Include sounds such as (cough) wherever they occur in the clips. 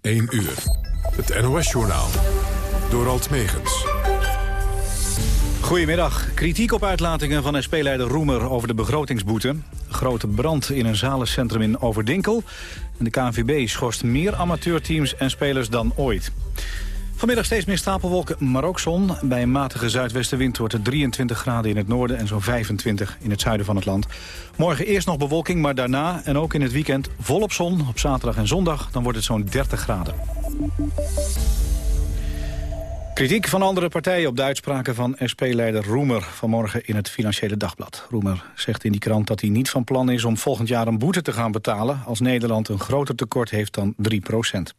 1 uur. Het NOS-journaal. Door Alt Megens. Goedemiddag. Kritiek op uitlatingen van SP-leider Roemer over de begrotingsboete. Grote brand in een zalencentrum in Overdinkel. En de KNVB schorst meer amateurteams en spelers dan ooit. Vanmiddag steeds meer stapelwolken, maar ook zon. Bij een matige zuidwestenwind wordt het 23 graden in het noorden... en zo'n 25 in het zuiden van het land. Morgen eerst nog bewolking, maar daarna en ook in het weekend volop zon. Op zaterdag en zondag dan wordt het zo'n 30 graden. Kritiek van andere partijen op de uitspraken van SP-leider Roemer vanmorgen in het Financiële Dagblad. Roemer zegt in die krant dat hij niet van plan is om volgend jaar een boete te gaan betalen als Nederland een groter tekort heeft dan 3 procent.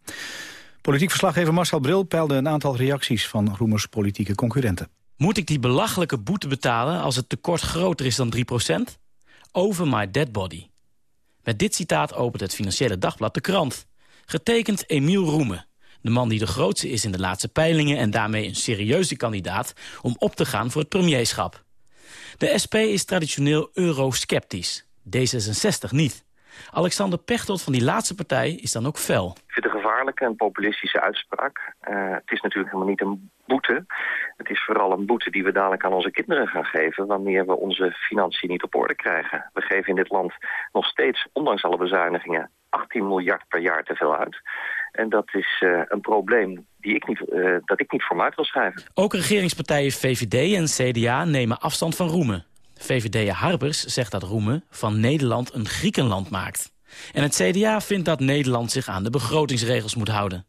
Politiek verslaggever Marcel Bril peilde een aantal reacties van Roemers politieke concurrenten. Moet ik die belachelijke boete betalen als het tekort groter is dan 3 procent? Over my dead body. Met dit citaat opent het Financiële Dagblad de krant. Getekend Emiel Roemen, de man die de grootste is in de laatste peilingen... en daarmee een serieuze kandidaat om op te gaan voor het premierschap. De SP is traditioneel eurosceptisch, D66 niet. Alexander Pechtold van die laatste partij is dan ook fel. Ik vind gevaarlijke en populistische uitspraak. Uh, het is natuurlijk helemaal niet een boete. Het is vooral een boete die we dadelijk aan onze kinderen gaan geven... wanneer we onze financiën niet op orde krijgen. We geven in dit land nog steeds, ondanks alle bezuinigingen... 18 miljard per jaar te veel uit. En dat is uh, een probleem die ik niet, uh, dat ik niet voor uit wil schrijven. Ook regeringspartijen VVD en CDA nemen afstand van Roemen. VVD'er Harbers zegt dat Roemen van Nederland een Griekenland maakt. En het CDA vindt dat Nederland zich aan de begrotingsregels moet houden.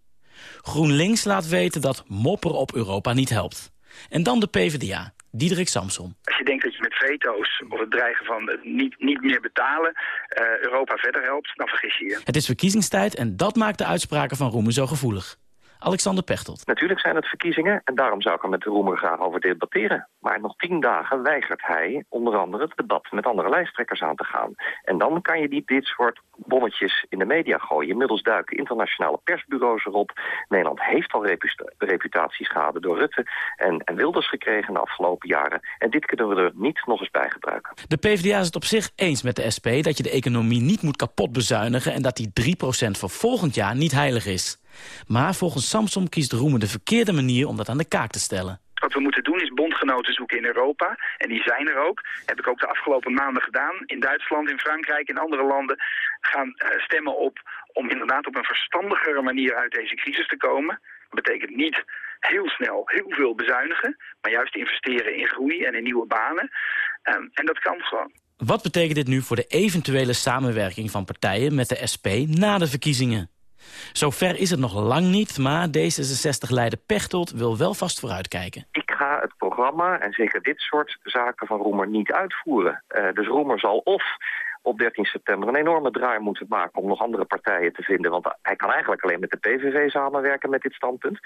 GroenLinks laat weten dat mopperen op Europa niet helpt. En dan de PvdA, Diederik Samson. Als je denkt dat je met veto's of het dreigen van niet, niet meer betalen... Uh, Europa verder helpt, dan vergis je je. Het is verkiezingstijd en dat maakt de uitspraken van Roemen zo gevoelig. Alexander Pechtold. Natuurlijk zijn het verkiezingen en daarom zou ik er met de Roemer graag over debatteren. Maar nog tien dagen weigert hij onder andere het debat met andere lijsttrekkers aan te gaan. En dan kan je niet dit soort bonnetjes in de media gooien. Inmiddels duiken internationale persbureaus erop. Nederland heeft al reputatieschade door Rutte en, en Wilders gekregen de afgelopen jaren. En dit kunnen we er niet nog eens bij gebruiken. De PvdA is het op zich eens met de SP dat je de economie niet moet kapot bezuinigen... en dat die 3% voor volgend jaar niet heilig is. Maar volgens Samsom kiest Roemen de verkeerde manier om dat aan de kaak te stellen. Wat we moeten doen is bondgenoten zoeken in Europa. En die zijn er ook. Heb ik ook de afgelopen maanden gedaan. In Duitsland, in Frankrijk, in andere landen gaan uh, stemmen op... om inderdaad op een verstandigere manier uit deze crisis te komen. Dat betekent niet heel snel heel veel bezuinigen... maar juist investeren in groei en in nieuwe banen. Um, en dat kan gewoon. Wat betekent dit nu voor de eventuele samenwerking van partijen met de SP na de verkiezingen? Zover is het nog lang niet, maar D66-leider Pechtold wil wel vast vooruitkijken. Ik ga het programma en zeker dit soort zaken van Roemer niet uitvoeren. Uh, dus Roemer zal of op 13 september een enorme draai moeten maken om nog andere partijen te vinden. Want hij kan eigenlijk alleen met de PVV samenwerken met dit standpunt.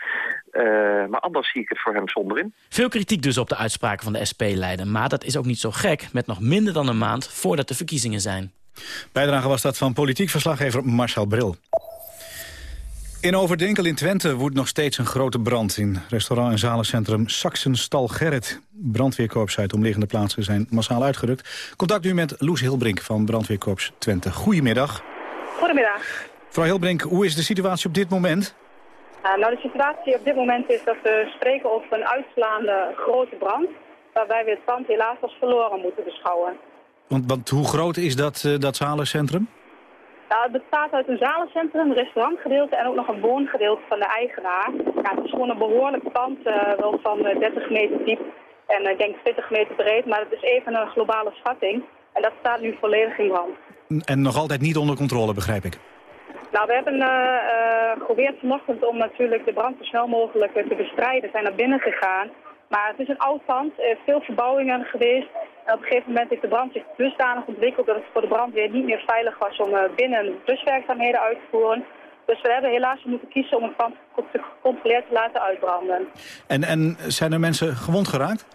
Uh, maar anders zie ik het voor hem zonder in. Veel kritiek dus op de uitspraken van de SP-leider. Maar dat is ook niet zo gek met nog minder dan een maand voordat de verkiezingen zijn. Bijdrage was dat van politiek verslaggever Marcel Bril. In Overdenkel in Twente woedt nog steeds een grote brand. In restaurant- en zalencentrum Saxenstal Gerrit. Brandweerkorps uit omliggende plaatsen zijn massaal uitgerukt. Contact nu met Loes Hilbrink van Brandweerkorps Twente. Goedemiddag. Goedemiddag. Mevrouw Hilbrink, hoe is de situatie op dit moment? Uh, nou, de situatie op dit moment is dat we spreken over een uitslaande grote brand... waarbij we het pand helaas als verloren moeten beschouwen. Want, want hoe groot is dat, uh, dat zalencentrum? Nou, het bestaat uit een zalencentrum, een restaurantgedeelte en ook nog een woongedeelte van de eigenaar. Ja, het is gewoon een behoorlijk pand, uh, wel van 30 meter diep en ik denk 20 meter breed. Maar het is even een globale schatting en dat staat nu volledig in brand. En nog altijd niet onder controle, begrijp ik? Nou, we hebben geprobeerd vanochtend om natuurlijk de brand zo snel mogelijk te bestrijden. We zijn naar binnen gegaan. Maar het is een oud pand, er veel verbouwingen geweest. En op een gegeven moment heeft de brand zich dusdanig ontwikkeld dat het voor de brandweer niet meer veilig was om uh, binnen bluswerkzaamheden uit te voeren. Dus we hebben helaas moeten kiezen om het pand gecontroleerd te laten uitbranden. En, en zijn er mensen gewond geraakt?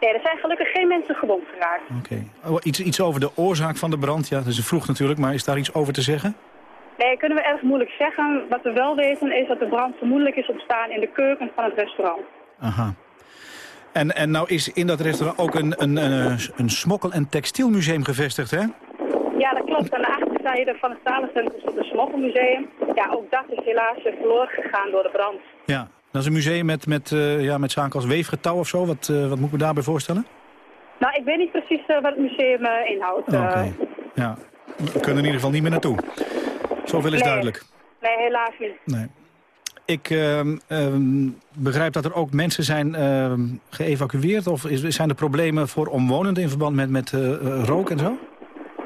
Nee, er zijn gelukkig geen mensen gewond geraakt. Oké. Okay. Oh, iets, iets over de oorzaak van de brand? Ja, dat is vroeg natuurlijk, maar is daar iets over te zeggen? Nee, kunnen we erg moeilijk zeggen. Wat we wel weten is dat de brand vermoedelijk is ontstaan in de keuken van het restaurant. Aha. En, en nou is in dat restaurant ook een, een, een, een smokkel- en textielmuseum gevestigd, hè? Ja, dat klopt. Aan de achterzijde van het Stalencentrum is het een smokkelmuseum. Ja, ook dat is helaas verloren gegaan door de brand. Ja, dat is een museum met, met, uh, ja, met zaken als weefgetouw of zo. Wat, uh, wat moet ik me daarbij voorstellen? Nou, ik weet niet precies uh, wat het museum inhoudt. Oké, okay. ja. We kunnen in ieder geval niet meer naartoe. Zoveel is nee. duidelijk. Nee, helaas niet. Nee. Ik uh, uh, begrijp dat er ook mensen zijn uh, geëvacueerd. Of is, zijn er problemen voor omwonenden in verband met, met rook en zo?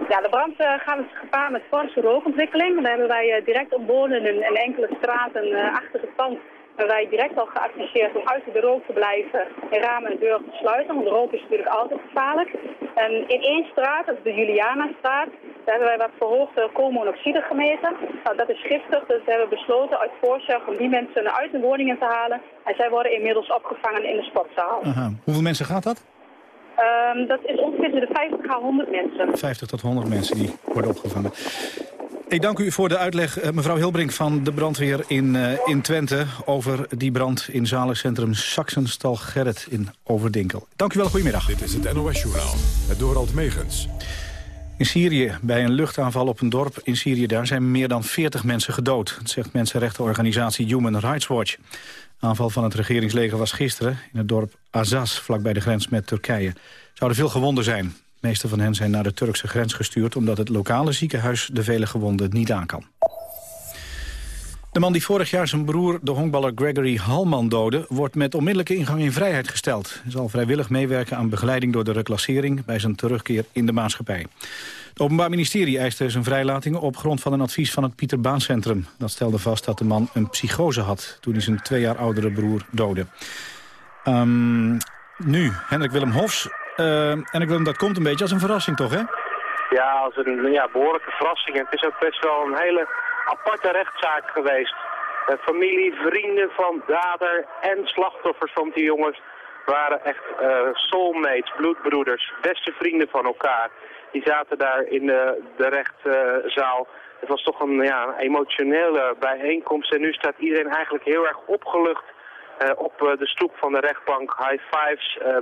Ja, de brand gaat dus gepaard met forse rookontwikkeling. Daar hebben wij direct omwonenden in enkele straten achter het pand hebben wij direct al geadviseerd om uit de rook te blijven en ramen en deuren te sluiten. Want de rook is natuurlijk altijd gevaarlijk. En in één straat, dat is de Juliana-straat, hebben wij wat verhoogde koolmonoxide gemeten. Nou, dat is giftig, dus we hebben besloten uit voorzorg om die mensen uit de woningen te halen. En zij worden inmiddels opgevangen in de sportzaal. Aha. Hoeveel mensen gaat dat? Um, dat is ongeveer de 50 à 100 mensen. 50 tot 100 mensen die worden opgevangen. Ik dank u voor de uitleg, mevrouw Hilbrink van de brandweer in, uh, in Twente... over die brand in zalencentrum Saxenstal Gerrit in Overdinkel. Dank u wel, goedemiddag. Dit is het NOS-journaal, het Dorald Megens. In Syrië, bij een luchtaanval op een dorp in Syrië... daar zijn meer dan 40 mensen gedood. Zegt mensenrechtenorganisatie Human Rights Watch. Aanval van het regeringsleger was gisteren in het dorp Azaz... vlakbij de grens met Turkije. Zouden veel gewonden zijn. De meeste van hen zijn naar de Turkse grens gestuurd... omdat het lokale ziekenhuis de vele gewonden niet aan kan. De man die vorig jaar zijn broer, de honkballer Gregory Halman, doodde... wordt met onmiddellijke ingang in vrijheid gesteld. Hij zal vrijwillig meewerken aan begeleiding door de reclassering... bij zijn terugkeer in de maatschappij. Het Openbaar Ministerie eiste zijn vrijlating op grond van een advies van het Pieter Baan Centrum. Dat stelde vast dat de man een psychose had toen hij zijn twee jaar oudere broer doodde. Um, nu, Hendrik Willem Hofs. Uh, Hendrik Willem, dat komt een beetje als een verrassing toch, hè? Ja, als een behoorlijke verrassing. Het is ook best wel een hele aparte rechtszaak geweest. Uh, familie, vrienden van dader en slachtoffers van die jongens waren echt uh, soulmates, bloedbroeders, beste vrienden van elkaar. Die zaten daar in de, de rechtszaal. Het was toch een ja, emotionele bijeenkomst en nu staat iedereen eigenlijk heel erg opgelucht uh, op de stoep van de rechtbank. High fives, uh,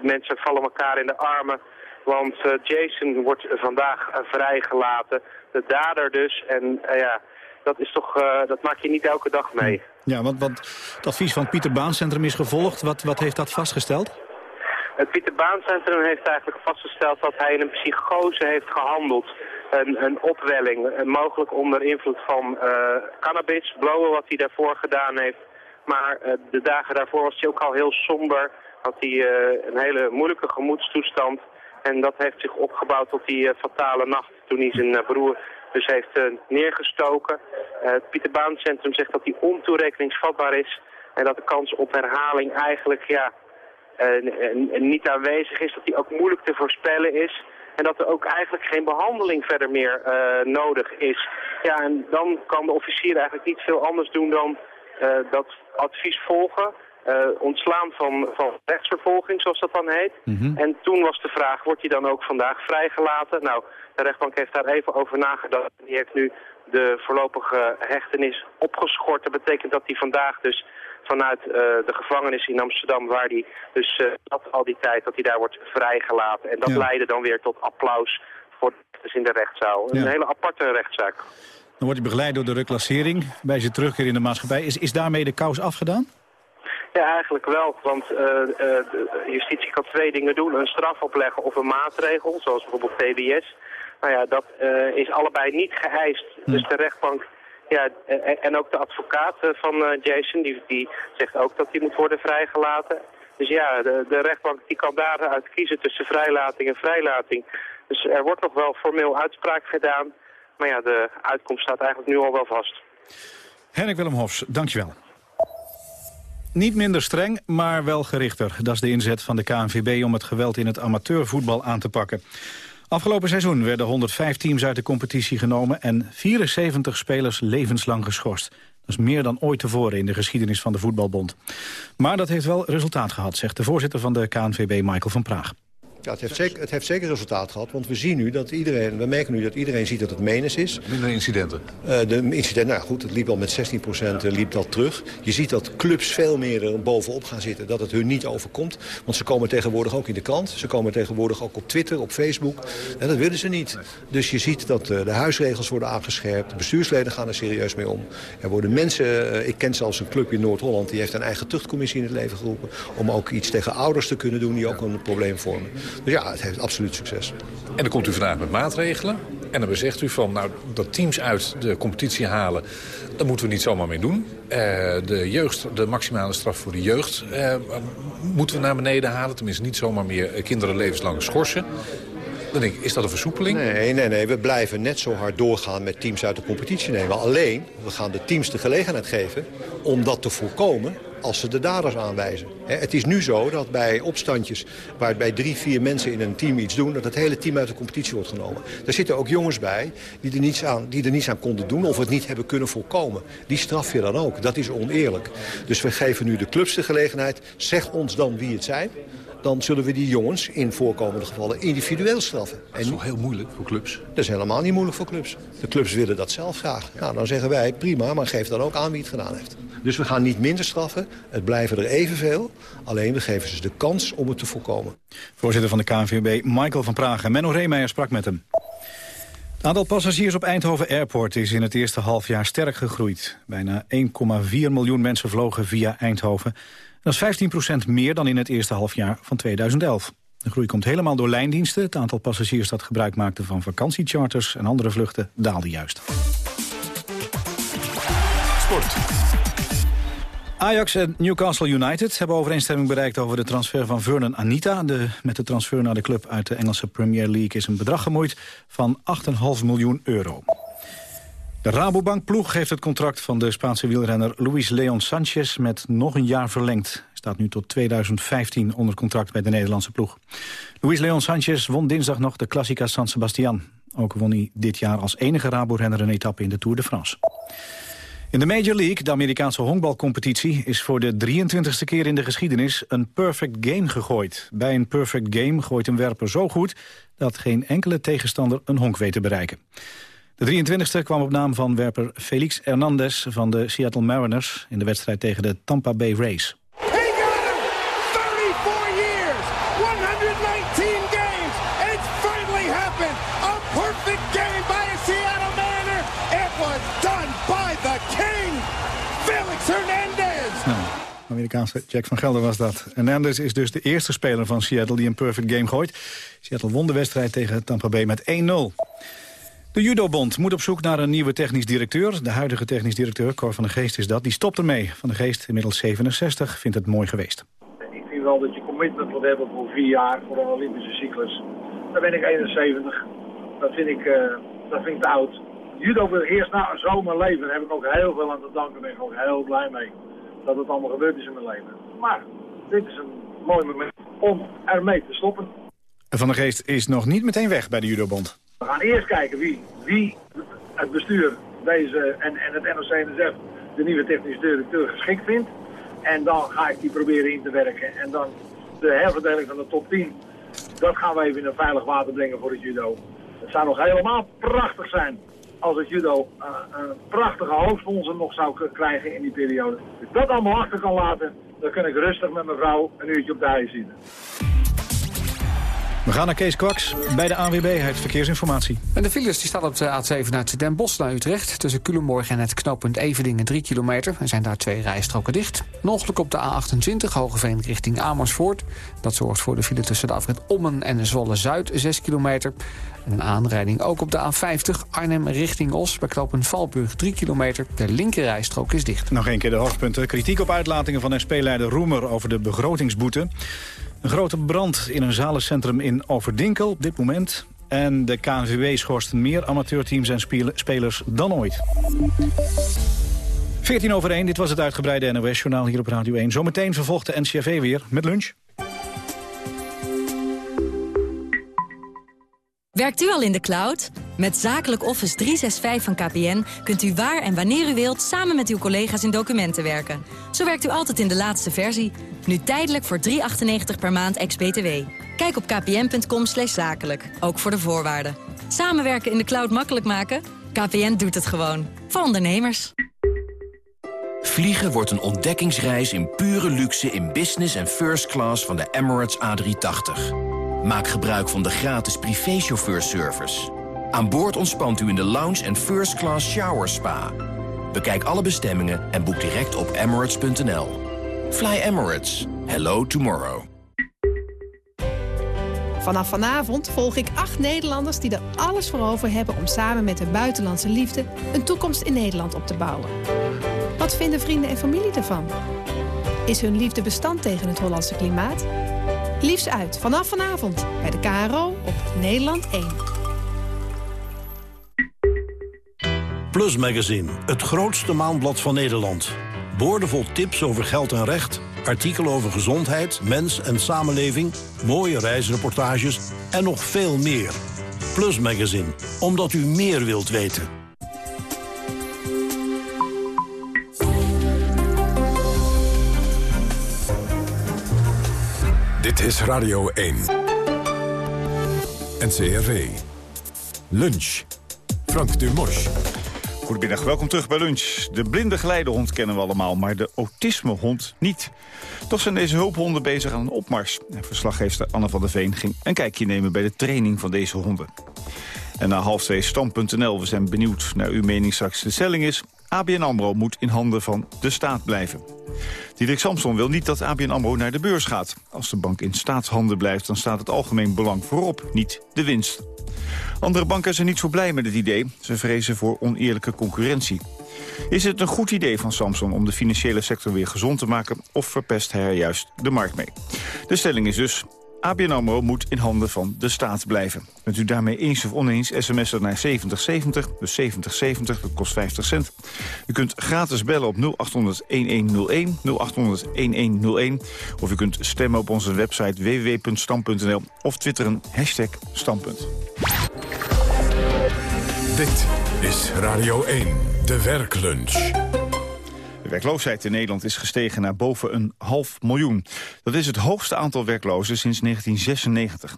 mensen vallen elkaar in de armen. Want Jason wordt vandaag vrijgelaten, de dader dus. En ja, dat, is toch, dat maak je niet elke dag mee. Ja, want, want het advies van het Pieter Baan Centrum is gevolgd. Wat, wat heeft dat vastgesteld? Het Pieter Baan Centrum heeft eigenlijk vastgesteld dat hij in een psychose heeft gehandeld. Een, een opwelling, mogelijk onder invloed van cannabis, blowen wat hij daarvoor gedaan heeft. Maar uh, de dagen daarvoor was hij ook al heel somber. Had hij uh, een hele moeilijke gemoedstoestand. En dat heeft zich opgebouwd tot die uh, fatale nacht toen hij zijn broer dus heeft neergestoken. het Pieter Baan Centrum zegt dat hij ontoerekeningsvatbaar is. En dat de kans op herhaling eigenlijk ja, niet aanwezig is. Dat hij ook moeilijk te voorspellen is. En dat er ook eigenlijk geen behandeling verder meer nodig is. Ja, en dan kan de officier eigenlijk niet veel anders doen dan dat advies volgen. Uh, ontslaan van, van rechtsvervolging, zoals dat dan heet. Mm -hmm. En toen was de vraag, wordt hij dan ook vandaag vrijgelaten? Nou, de rechtbank heeft daar even over nagedacht. Die heeft nu de voorlopige hechtenis opgeschort. Dat betekent dat hij vandaag dus vanuit uh, de gevangenis in Amsterdam... waar hij dus uh, dat al die tijd, dat hij daar wordt vrijgelaten. En dat ja. leidde dan weer tot applaus voor de rechters in de rechtszaal. Ja. Een hele aparte rechtszaak. Dan wordt hij begeleid door de reclassering bij zijn terugkeer in de maatschappij. Is, is daarmee de kous afgedaan? Ja, eigenlijk wel. Want uh, uh, de justitie kan twee dingen doen. Een straf opleggen of een maatregel, zoals bijvoorbeeld TBS. Nou ja, dat uh, is allebei niet geëist. Hm. Dus de rechtbank ja, en ook de advocaat van Jason, die, die zegt ook dat hij moet worden vrijgelaten. Dus ja, de, de rechtbank die kan daaruit kiezen tussen vrijlating en vrijlating. Dus er wordt nog wel formeel uitspraak gedaan. Maar ja, de uitkomst staat eigenlijk nu al wel vast. Henrik Willem Hofs, dankjewel. Niet minder streng, maar wel gerichter. Dat is de inzet van de KNVB om het geweld in het amateurvoetbal aan te pakken. Afgelopen seizoen werden 105 teams uit de competitie genomen... en 74 spelers levenslang geschorst. Dat is meer dan ooit tevoren in de geschiedenis van de Voetbalbond. Maar dat heeft wel resultaat gehad, zegt de voorzitter van de KNVB, Michael van Praag. Ja, het heeft, zeker, het heeft zeker resultaat gehad, want we zien nu dat iedereen, we merken nu dat iedereen ziet dat het menens is. Minder incidenten? Uh, de incidenten, nou goed, het liep al met 16 procent, liep dat terug. Je ziet dat clubs veel meer er bovenop gaan zitten, dat het hun niet overkomt. Want ze komen tegenwoordig ook in de krant, ze komen tegenwoordig ook op Twitter, op Facebook. En dat willen ze niet. Dus je ziet dat uh, de huisregels worden aangescherpt, de bestuursleden gaan er serieus mee om. Er worden mensen, ik ken zelfs een club in Noord-Holland, die heeft een eigen tuchtcommissie in het leven geroepen. Om ook iets tegen ouders te kunnen doen die ook een probleem vormen. Dus ja, het heeft absoluut succes. En dan komt u vandaag met maatregelen. En dan zegt u van, nou, dat teams uit de competitie halen... daar moeten we niet zomaar mee doen. Uh, de, jeugd, de maximale straf voor de jeugd uh, moeten we naar beneden halen. Tenminste, niet zomaar meer kinderen levenslang schorsen. Denk is dat een versoepeling? Nee, nee, nee. We blijven net zo hard doorgaan met teams uit de competitie nemen. Alleen, we gaan de teams de gelegenheid geven om dat te voorkomen als ze de daders aanwijzen. Het is nu zo dat bij opstandjes waar bij drie, vier mensen in een team iets doen... dat het hele team uit de competitie wordt genomen. Er zitten ook jongens bij die er niets aan, die er niets aan konden doen... of het niet hebben kunnen voorkomen. Die straf je dan ook. Dat is oneerlijk. Dus we geven nu de clubs de gelegenheid. Zeg ons dan wie het zijn dan zullen we die jongens in voorkomende gevallen individueel straffen. Dat is toch heel moeilijk voor clubs? Dat is helemaal niet moeilijk voor clubs. De clubs willen dat zelf graag. Nou, dan zeggen wij prima, maar geef dan ook aan wie het gedaan heeft. Dus we gaan niet minder straffen, het blijven er evenveel. Alleen we geven ze de kans om het te voorkomen. Voorzitter van de KNVB, Michael van Praag. En Menno Reemeijer sprak met hem. Het aantal passagiers op Eindhoven Airport is in het eerste halfjaar sterk gegroeid. Bijna 1,4 miljoen mensen vlogen via Eindhoven. Dat is 15% meer dan in het eerste halfjaar van 2011. De groei komt helemaal door lijndiensten. Het aantal passagiers dat gebruik maakte van vakantiecharters en andere vluchten daalde juist. Sport. Ajax en Newcastle United hebben overeenstemming bereikt over de transfer van Vernon Anita. De, met de transfer naar de club uit de Engelse Premier League is een bedrag gemoeid van 8,5 miljoen euro. De Rabobank-ploeg heeft het contract van de Spaanse wielrenner Luis Leon Sanchez met nog een jaar verlengd. Hij staat nu tot 2015 onder contract bij de Nederlandse ploeg. Luis Leon Sanchez won dinsdag nog de Classica San Sebastian. Ook won hij dit jaar als enige Rabo-renner een etappe in de Tour de France. In de Major League, de Amerikaanse honkbalcompetitie... is voor de 23e keer in de geschiedenis een perfect game gegooid. Bij een perfect game gooit een werper zo goed... dat geen enkele tegenstander een honk weet te bereiken. De 23e kwam op naam van werper Felix Hernandez van de Seattle Mariners... in de wedstrijd tegen de Tampa Bay Rays. Amerikaanse Jack van Gelder was dat. Hernandez is dus de eerste speler van Seattle die een perfect game gooit. Seattle won de wedstrijd tegen Tampa Bay met 1-0. De Judobond moet op zoek naar een nieuwe technisch directeur. De huidige technisch directeur, Cor van der Geest is dat, die stopt ermee. Van der Geest, inmiddels 67, vindt het mooi geweest. Ik vind wel dat je commitment moet hebben voor vier jaar, voor een Olympische cyclus. Dan ben ik 71. Dat vind ik, uh, dat vind ik oud. Judo wil eerst na een zomer leven. Daar heb ik ook heel veel aan te danken. Daar ben ik ook heel blij mee. Dat het allemaal gebeurd is in mijn leven. Maar dit is een mooi moment om ermee te stoppen. Van der Geest is nog niet meteen weg bij de Judobond. We gaan eerst kijken wie, wie het bestuur deze en, en het NOC-NSF de nieuwe technische directeur geschikt vindt. En dan ga ik die proberen in te werken. En dan de herverdeling van de top 10, dat gaan we even in een veilig water brengen voor het judo. Het zou nog helemaal prachtig zijn als het judo uh, een prachtige hoofdsponsor nog zou krijgen in die periode. Als ik dat allemaal achter kan laten, dan kan ik rustig met mijn vrouw een uurtje op de hei zitten. We gaan naar Kees Kwaks bij de ANWB. Hij heeft verkeersinformatie. En de files die staan op de A7 uit Den Bosch naar Utrecht. Tussen Culemborg en het knooppunt Eveningen 3 kilometer. Er zijn daar twee rijstroken dicht. Een ongeluk op de A28 Hogeveen richting Amersfoort. Dat zorgt voor de file tussen de afrit Ommen en Zwolle-Zuid 6 kilometer. En een aanrijding ook op de A50 Arnhem richting Os. Bij knooppunt Valburg 3 kilometer. De linkerrijstrook is dicht. Nog een keer de hoofdpunten. Kritiek op uitlatingen van SP-leider Roemer over de begrotingsboete. Een grote brand in een zalencentrum in Overdinkel op dit moment. En de KNVB schorst meer amateurteams en spelers dan ooit. 14 over 1, dit was het uitgebreide NOS-journaal hier op Radio 1. Zometeen vervolgt de NCRV weer met lunch. Werkt u al in de cloud? Met Zakelijk Office 365 van KPN kunt u waar en wanneer u wilt... samen met uw collega's in documenten werken. Zo werkt u altijd in de laatste versie. Nu tijdelijk voor 3,98 per maand ex-BTW. Kijk op kpn.com zakelijk, ook voor de voorwaarden. Samenwerken in de cloud makkelijk maken? KPN doet het gewoon. Voor ondernemers. Vliegen wordt een ontdekkingsreis in pure luxe in business en first class van de Emirates A380. Maak gebruik van de gratis privéchauffeurservice. Aan boord ontspant u in de lounge en first class shower spa. Bekijk alle bestemmingen en boek direct op emirates.nl. Fly Emirates. Hello tomorrow. Vanaf vanavond volg ik acht Nederlanders die er alles voor over hebben... om samen met hun buitenlandse liefde een toekomst in Nederland op te bouwen. Wat vinden vrienden en familie ervan? Is hun liefde bestand tegen het Hollandse klimaat? Liefs uit vanaf vanavond bij de KRO op Nederland 1. Plus Magazine, het grootste maandblad van Nederland. Boordevol tips over geld en recht, artikelen over gezondheid, mens en samenleving... mooie reisreportages en nog veel meer. Plus Magazine, omdat u meer wilt weten. Is Radio 1. NCRV. Lunch. Frank Dumos. Goedemiddag, welkom terug bij Lunch. De blinde geleidehond kennen we allemaal, maar de autismehond niet. Toch zijn deze hulphonden bezig aan een opmars. Verslaggever Anne van der Veen ging een kijkje nemen bij de training van deze honden. En na half twee stand.nl, we zijn benieuwd naar uw mening straks. De stelling is, ABN AMRO moet in handen van de staat blijven. Diederik Samson wil niet dat ABN AMRO naar de beurs gaat. Als de bank in staatshanden blijft, dan staat het algemeen belang voorop, niet de winst. Andere banken zijn niet zo blij met het idee. Ze vrezen voor oneerlijke concurrentie. Is het een goed idee van Samson om de financiële sector weer gezond te maken... of verpest hij er juist de markt mee? De stelling is dus, ABN moet in handen van de staat blijven. Bent u daarmee eens of oneens, sms er naar 7070, dus 7070, dat kost 50 cent. U kunt gratis bellen op 0800-1101, 0800-1101... of u kunt stemmen op onze website www.stam.nl of twitteren hashtag standpunt. Dit is Radio 1, de werklunch. Werkloosheid in Nederland is gestegen naar boven een half miljoen. Dat is het hoogste aantal werklozen sinds 1996.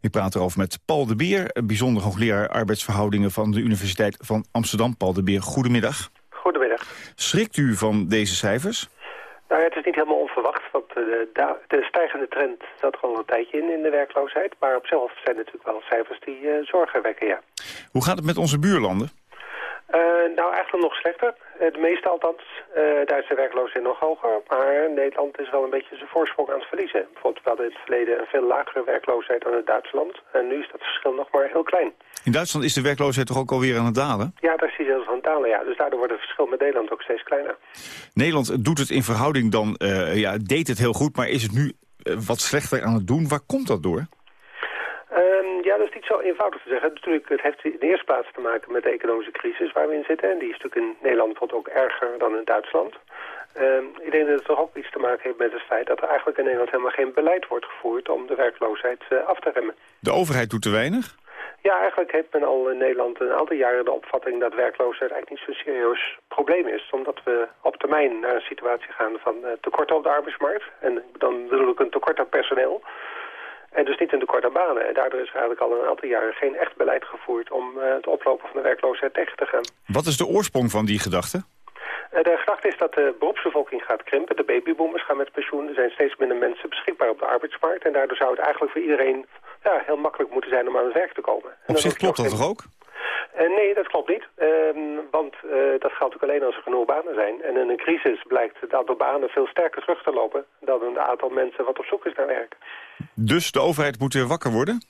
Ik praat erover met Paul de Beer, bijzonder hoogleraar arbeidsverhoudingen van de Universiteit van Amsterdam. Paul de Beer, goedemiddag. Goedemiddag. Schrikt u van deze cijfers? Nou ja, het is niet helemaal onverwacht, want de, de, stijgende trend zat er al een tijdje in, in de werkloosheid. Maar op zich zijn natuurlijk wel cijfers die uh, zorgen wekken, ja. Hoe gaat het met onze buurlanden? Uh, nou, eigenlijk nog slechter. Uh, de meeste althans. daar is de werkloosheid nog hoger. Maar Nederland is wel een beetje zijn voorsprong aan het verliezen. Bijvoorbeeld, we hadden in het verleden een veel lagere werkloosheid dan in Duitsland. En nu is dat verschil nog maar heel klein. In Duitsland is de werkloosheid toch ook alweer aan het dalen? Ja, daar is die zelfs aan het dalen, ja. Dus daardoor wordt het verschil met Nederland ook steeds kleiner. Nederland doet het in verhouding dan, ja, deed het heel goed, maar is het nu wat slechter aan het doen? Waar komt dat door? Um, ja, dat is niet zo eenvoudig te zeggen. Natuurlijk, het heeft in de eerste plaats te maken met de economische crisis waar we in zitten. En die is natuurlijk in Nederland bijvoorbeeld ook erger dan in Duitsland. Um, ik denk dat het toch ook iets te maken heeft met het feit dat er eigenlijk in Nederland helemaal geen beleid wordt gevoerd om de werkloosheid uh, af te remmen. De overheid doet te weinig? Ja, eigenlijk heeft men al in Nederland een aantal jaren de opvatting dat werkloosheid eigenlijk niet zo'n serieus probleem is. Omdat we op termijn naar een situatie gaan van uh, tekort op de arbeidsmarkt. En dan bedoel ik een tekort aan personeel. En dus niet een tekort aan banen. En daardoor is er eigenlijk al een aantal jaren geen echt beleid gevoerd om uh, het oplopen van de werkloosheid tegen te gaan. Wat is de oorsprong van die gedachte? Uh, de gedachte is dat de beroepsbevolking gaat krimpen. De babyboomers gaan met pensioen. Er zijn steeds minder mensen beschikbaar op de arbeidsmarkt. En daardoor zou het eigenlijk voor iedereen ja, heel makkelijk moeten zijn om aan het werk te komen. En op zich klopt dat toch ook? Uh, nee, dat klopt niet. Uh, want uh, dat geldt ook alleen als er genoeg banen zijn. En in een crisis blijkt het aantal banen veel sterker terug te lopen... dan een aantal mensen wat op zoek is naar werk. Dus de overheid moet weer wakker worden?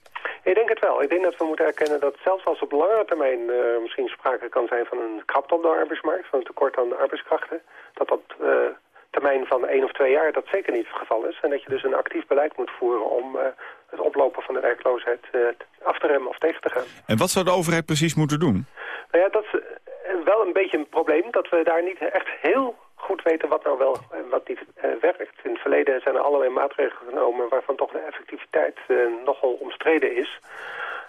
Ik denk het wel. Ik denk dat we moeten erkennen dat zelfs als op langere termijn misschien sprake kan zijn van een krapte op de arbeidsmarkt... van een tekort aan arbeidskrachten, dat dat termijn van één of twee jaar dat zeker niet het geval is. En dat je dus een actief beleid moet voeren om uh, het oplopen van de werkloosheid uh, af te remmen of tegen te gaan. En wat zou de overheid precies moeten doen? Nou ja, dat is wel een beetje een probleem dat we daar niet echt heel goed weten wat nou wel en wat niet uh, werkt. In het verleden zijn er allerlei maatregelen genomen waarvan toch de effectiviteit nogal omstreden is.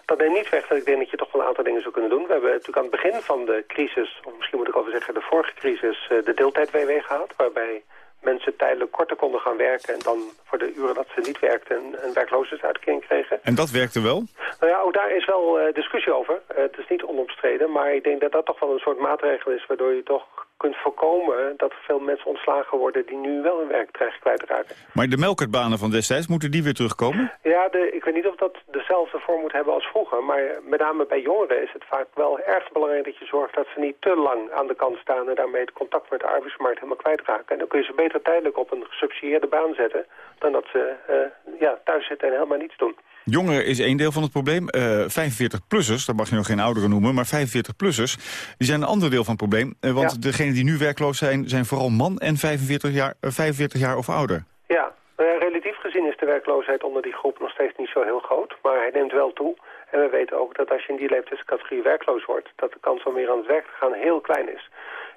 Dat neemt niet weg dat ik denk dat je toch wel een aantal dingen zou kunnen doen. We hebben natuurlijk aan het begin van de crisis, of misschien moet ik over zeggen de vorige crisis, de deeltijd-WW gehad. Waarbij mensen tijdelijk korter konden gaan werken... en dan voor de uren dat ze niet werkten een, een werkloosheidsuitkering kregen. En dat werkte wel? Nou ja, ook daar is wel uh, discussie over. Uh, het is niet onomstreden, maar ik denk dat dat toch wel een soort maatregel is... waardoor je toch kunt voorkomen dat er veel mensen ontslagen worden... die nu wel hun werk kwijtraken. Maar de melkertbanen van destijds, moeten die weer terugkomen? Ja, de, ik weet niet of dat dezelfde vorm moet hebben als vroeger. Maar met name bij jongeren is het vaak wel erg belangrijk dat je zorgt... dat ze niet te lang aan de kant staan en daarmee het contact met de arbeidsmarkt helemaal kwijtraken. En dan kun je ze beter tijdelijk op een gesubsidieerde baan zetten... dan dat ze uh, ja, thuis zitten en helemaal niets doen. Jongeren is één deel van het probleem. Uh, 45-plussers, dat mag je nog geen ouderen noemen... maar 45-plussers, die zijn een ander deel van het probleem. Uh, want ja. degenen die nu werkloos zijn, zijn vooral man en 45 jaar, uh, 45 jaar of ouder. Ja, relatief gezien is de werkloosheid onder die groep nog steeds niet zo heel groot. Maar hij neemt wel toe. En we weten ook dat als je in die leeftijdscategorie werkloos wordt... dat de kans om weer aan het werk te gaan heel klein is.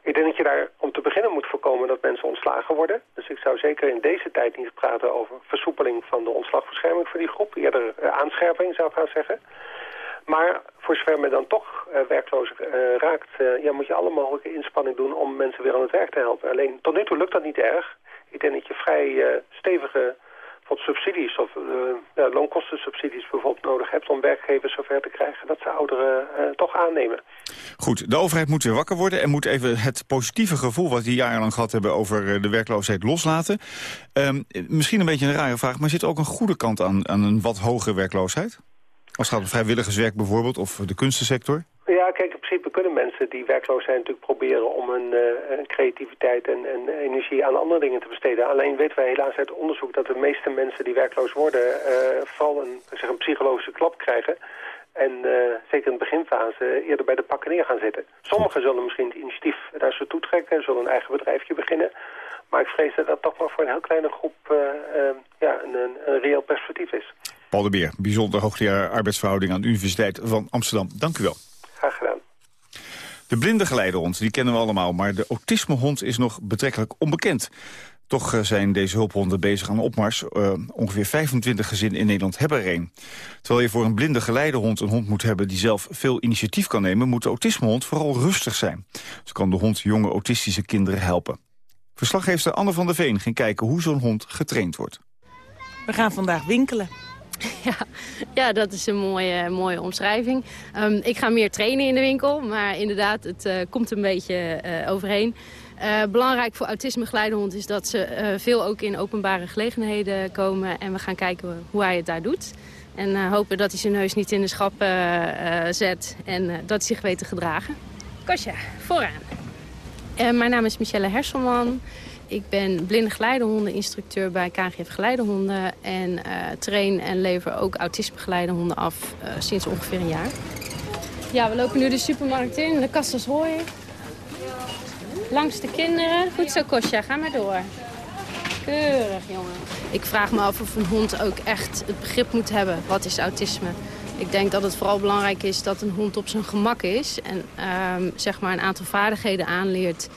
Ik denk dat je daar om te beginnen moet voorkomen dat mensen ontslagen worden. Dus ik zou zeker in deze tijd niet praten over versoepeling van de ontslagbescherming voor die groep. Eerder uh, aanscherping zou ik gaan zeggen. Maar voor zover men dan toch uh, werkloos uh, raakt, ja, moet je alle mogelijke inspanning doen om mensen weer aan het werk te helpen. Alleen tot nu toe lukt dat niet erg. Ik denk dat je vrij stevige wat subsidies of uh, ja, loonkostensubsidies bijvoorbeeld nodig hebt om werkgevers zover te krijgen dat ze ouderen uh, toch aannemen. Goed, de overheid moet weer wakker worden en moet even het positieve gevoel wat die jarenlang gehad hebben over de werkloosheid loslaten. Um, misschien een beetje een rare vraag, maar zit er ook een goede kant aan, aan een wat hogere werkloosheid? Als het gaat om vrijwilligerswerk bijvoorbeeld of de kunstensector? Ja, kijk, principe kunnen mensen die werkloos zijn natuurlijk proberen om hun uh, creativiteit en, en, energie aan andere dingen te besteden. Alleen weten wij helaas uit onderzoek dat de meeste mensen die werkloos worden uh, vooral een, zeg een psychologische klap krijgen. En uh, zeker in de beginfase eerder bij de pakken neer gaan zitten. Sommigen zullen misschien het initiatief naar ze toe trekken, zullen een eigen bedrijfje beginnen. Maar ik vrees dat dat toch maar voor een heel kleine groep ja, een, een, een reëel perspectief is. Paul de Beer, bijzonder hoogleraar arbeidsverhouding aan de Universiteit van Amsterdam. Dank u wel. Graag gedaan. De blinde geleidehond, die kennen we allemaal, maar de autismehond is nog betrekkelijk onbekend. Toch zijn deze hulphonden bezig aan opmars. Uh, ongeveer 25 gezinnen in Nederland hebben er een. Terwijl je voor een blinde geleidehond een hond moet hebben die zelf veel initiatief kan nemen, moet de autismehond vooral rustig zijn. Zo kan de hond jonge autistische kinderen helpen. Verslaggever Anne van der Veen ging kijken hoe zo'n hond getraind wordt. We gaan vandaag winkelen. (laughs) Ja, ja, dat is een mooie, mooie omschrijving. Um, ik ga meer trainen in de winkel, maar inderdaad, het uh, komt een beetje uh, overheen. Uh, belangrijk voor autisme is dat ze veel ook in openbare gelegenheden komen. En we gaan kijken hoe hij het daar doet. En hopen dat hij zijn neus niet in de schap zet en dat hij zich weet te gedragen. Kostja, vooraan. Mijn naam is Michelle Herselman. Ik ben blinde geleidehondeninstructeur bij KGF Geleidehonden. En uh, train en lever ook autisme geleidehonden af uh, sinds ongeveer een jaar. Ja, we lopen nu de supermarkt in, de kassas hooi. Langs de kinderen. Goed zo, Kostja, ga maar door. Keurig, jongen. Ik vraag me af of een hond ook echt het begrip moet hebben. Wat is autisme? Ik denk dat het vooral belangrijk is dat een hond op zijn gemak is. En uh, zeg maar een aantal vaardigheden aanleert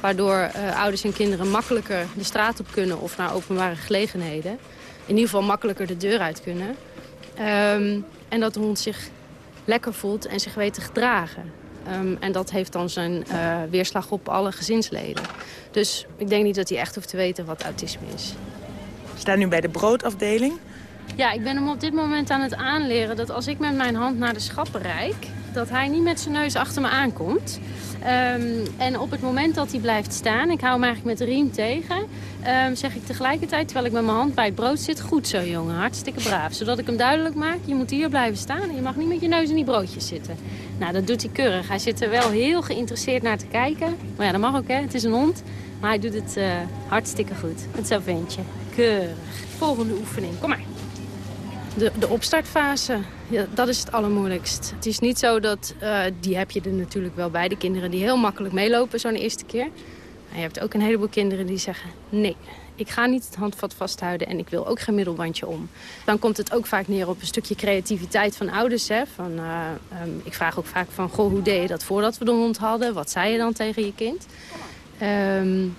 Waardoor uh, ouders en kinderen makkelijker de straat op kunnen of naar openbare gelegenheden. In ieder geval makkelijker de deur uit kunnen. Um, en dat de hond zich lekker voelt en zich weet te gedragen. Um, en dat heeft dan zijn uh, weerslag op alle gezinsleden. Dus ik denk niet dat hij echt hoeft te weten wat autisme is. We staan nu bij de broodafdeling. Ja, ik ben hem op dit moment aan het aanleren dat als ik met mijn hand naar de schappen reik... dat hij niet met zijn neus achter me aankomt. Um, en op het moment dat hij blijft staan, ik hou hem eigenlijk met de riem tegen... Um, zeg ik tegelijkertijd, terwijl ik met mijn hand bij het brood zit... goed zo jongen, hartstikke braaf. Zodat ik hem duidelijk maak, je moet hier blijven staan... en je mag niet met je neus in die broodjes zitten. Nou, dat doet hij keurig. Hij zit er wel heel geïnteresseerd naar te kijken. Maar ja, dat mag ook, hè. Het is een hond. Maar hij doet het uh, hartstikke goed. Het zo ventje. Keurig. Volgende oefening. Kom maar. De, de opstartfase, ja, dat is het allermoeilijkst. Het is niet zo dat, uh, die heb je er natuurlijk wel bij, de kinderen die heel makkelijk meelopen zo'n eerste keer. Je hebt ook een heleboel kinderen die zeggen, nee, ik ga niet het handvat vasthouden en ik wil ook geen middelbandje om. Dan komt het ook vaak neer op een stukje creativiteit van ouders. Hè? Van, uh, um, ik vraag ook vaak van, goh, hoe deed je dat voordat we de hond hadden? Wat zei je dan tegen je kind? Um,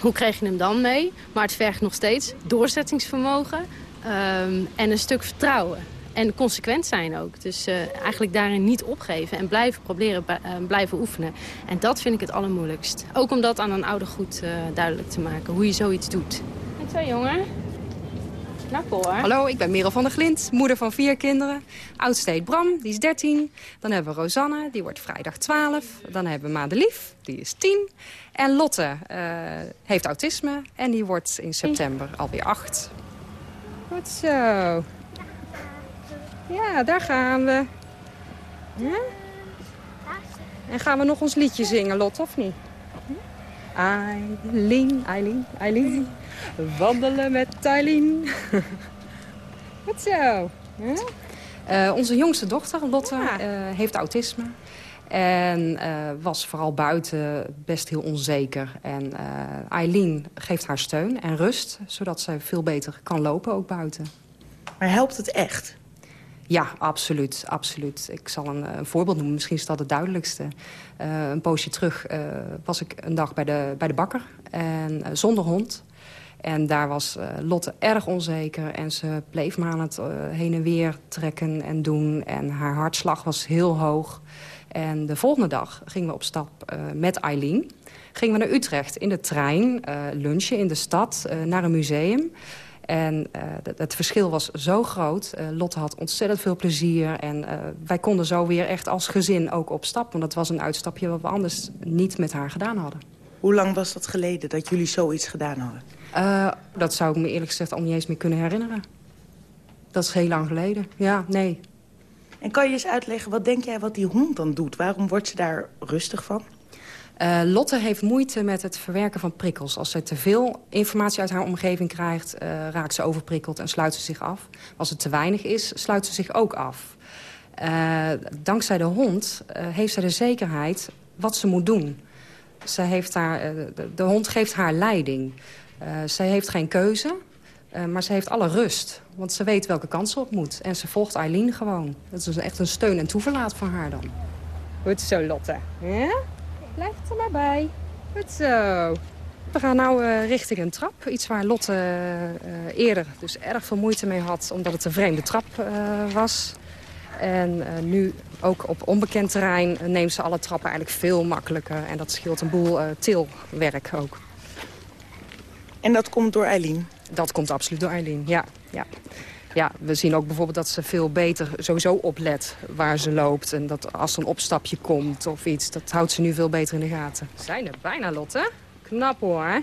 hoe kreeg je hem dan mee? Maar het vergt nog steeds doorzettingsvermogen, Um, en een stuk vertrouwen. En consequent zijn ook. Dus uh, eigenlijk daarin niet opgeven en blijven proberen, uh, blijven oefenen. En dat vind ik het allermoeilijkst. Ook om dat aan een ouder goed uh, duidelijk te maken, hoe je zoiets doet. En zo jongen. Knap hoor. Hallo, ik ben Merel van der Glint, moeder van vier kinderen. Oudste heet Bram, die is 13. Dan hebben we Rosanne, die wordt vrijdag 12. Dan hebben we Madelief, die is 10. En Lotte heeft autisme en die wordt in september alweer 8. Goed zo. Ja, daar gaan we. Ja? En gaan we nog ons liedje zingen, Lot, of niet? Eileen, Eileen, Eileen. Wandelen met Eileen. (laughs) Goed zo. Ja? Uh, onze jongste dochter, Lotte, ja. uh, heeft autisme. En uh, was vooral buiten best heel onzeker. En Eileen geeft haar steun en rust, zodat zij veel beter kan lopen, ook buiten. Maar helpt het echt? Ja, absoluut, absoluut. Ik zal een, een, voorbeeld noemen, misschien is dat het duidelijkste. Uh, een poosje terug uh, was ik een dag bij de, bij de bakker, en, uh, zonder hond. En daar was Lotte erg onzeker en ze bleef maar aan het heen en weer trekken en doen. En haar hartslag was heel hoog. En de volgende dag gingen we op stap met Eileen. Gingen we naar Utrecht in de trein, lunchen in de stad, naar een museum... En het verschil was zo groot. Lotte had ontzettend veel plezier. En wij konden zo weer echt als gezin ook op stap. Want dat was een uitstapje wat we anders niet met haar gedaan hadden. Hoe lang was dat geleden dat jullie zoiets gedaan hadden? dat zou ik me eerlijk gezegd al niet eens meer kunnen herinneren. Dat is heel lang geleden. Ja, nee. En kan je eens uitleggen, wat denk jij wat die hond dan doet? Waarom wordt ze daar rustig van? Uh, Lotte heeft moeite met het verwerken van prikkels. Als ze te veel informatie uit haar omgeving krijgt, uh, raakt ze overprikkeld en sluit ze zich af. Als het te weinig is, sluit ze zich ook af. Uh, dankzij de hond heeft zij de zekerheid wat ze moet doen. Ze heeft haar, de, de, hond geeft haar leiding. zij heeft geen keuze, maar ze heeft alle rust. Want ze weet welke kant ze op moet. En ze volgt Eileen gewoon. Dat is echt een steun en toeverlaat voor haar dan. Goed zo, Lotte. Ja? Blijf er maar bij. Goed zo. We gaan nu uh, richting een trap. Iets waar Lotte uh, eerder dus erg veel moeite mee had... omdat het een vreemde trap uh, was. En nu ook op onbekend terrein neemt ze alle trappen eigenlijk veel makkelijker. En dat scheelt een boel tilwerk ook. En dat komt door Eileen? Dat komt absoluut door Eileen, ja. ja ja, we zien ook bijvoorbeeld dat ze veel beter sowieso oplet waar ze loopt. En dat als er een opstapje komt of iets, dat houdt ze nu veel beter in de gaten. We zijn er bijna, Lotte. Knap hoor.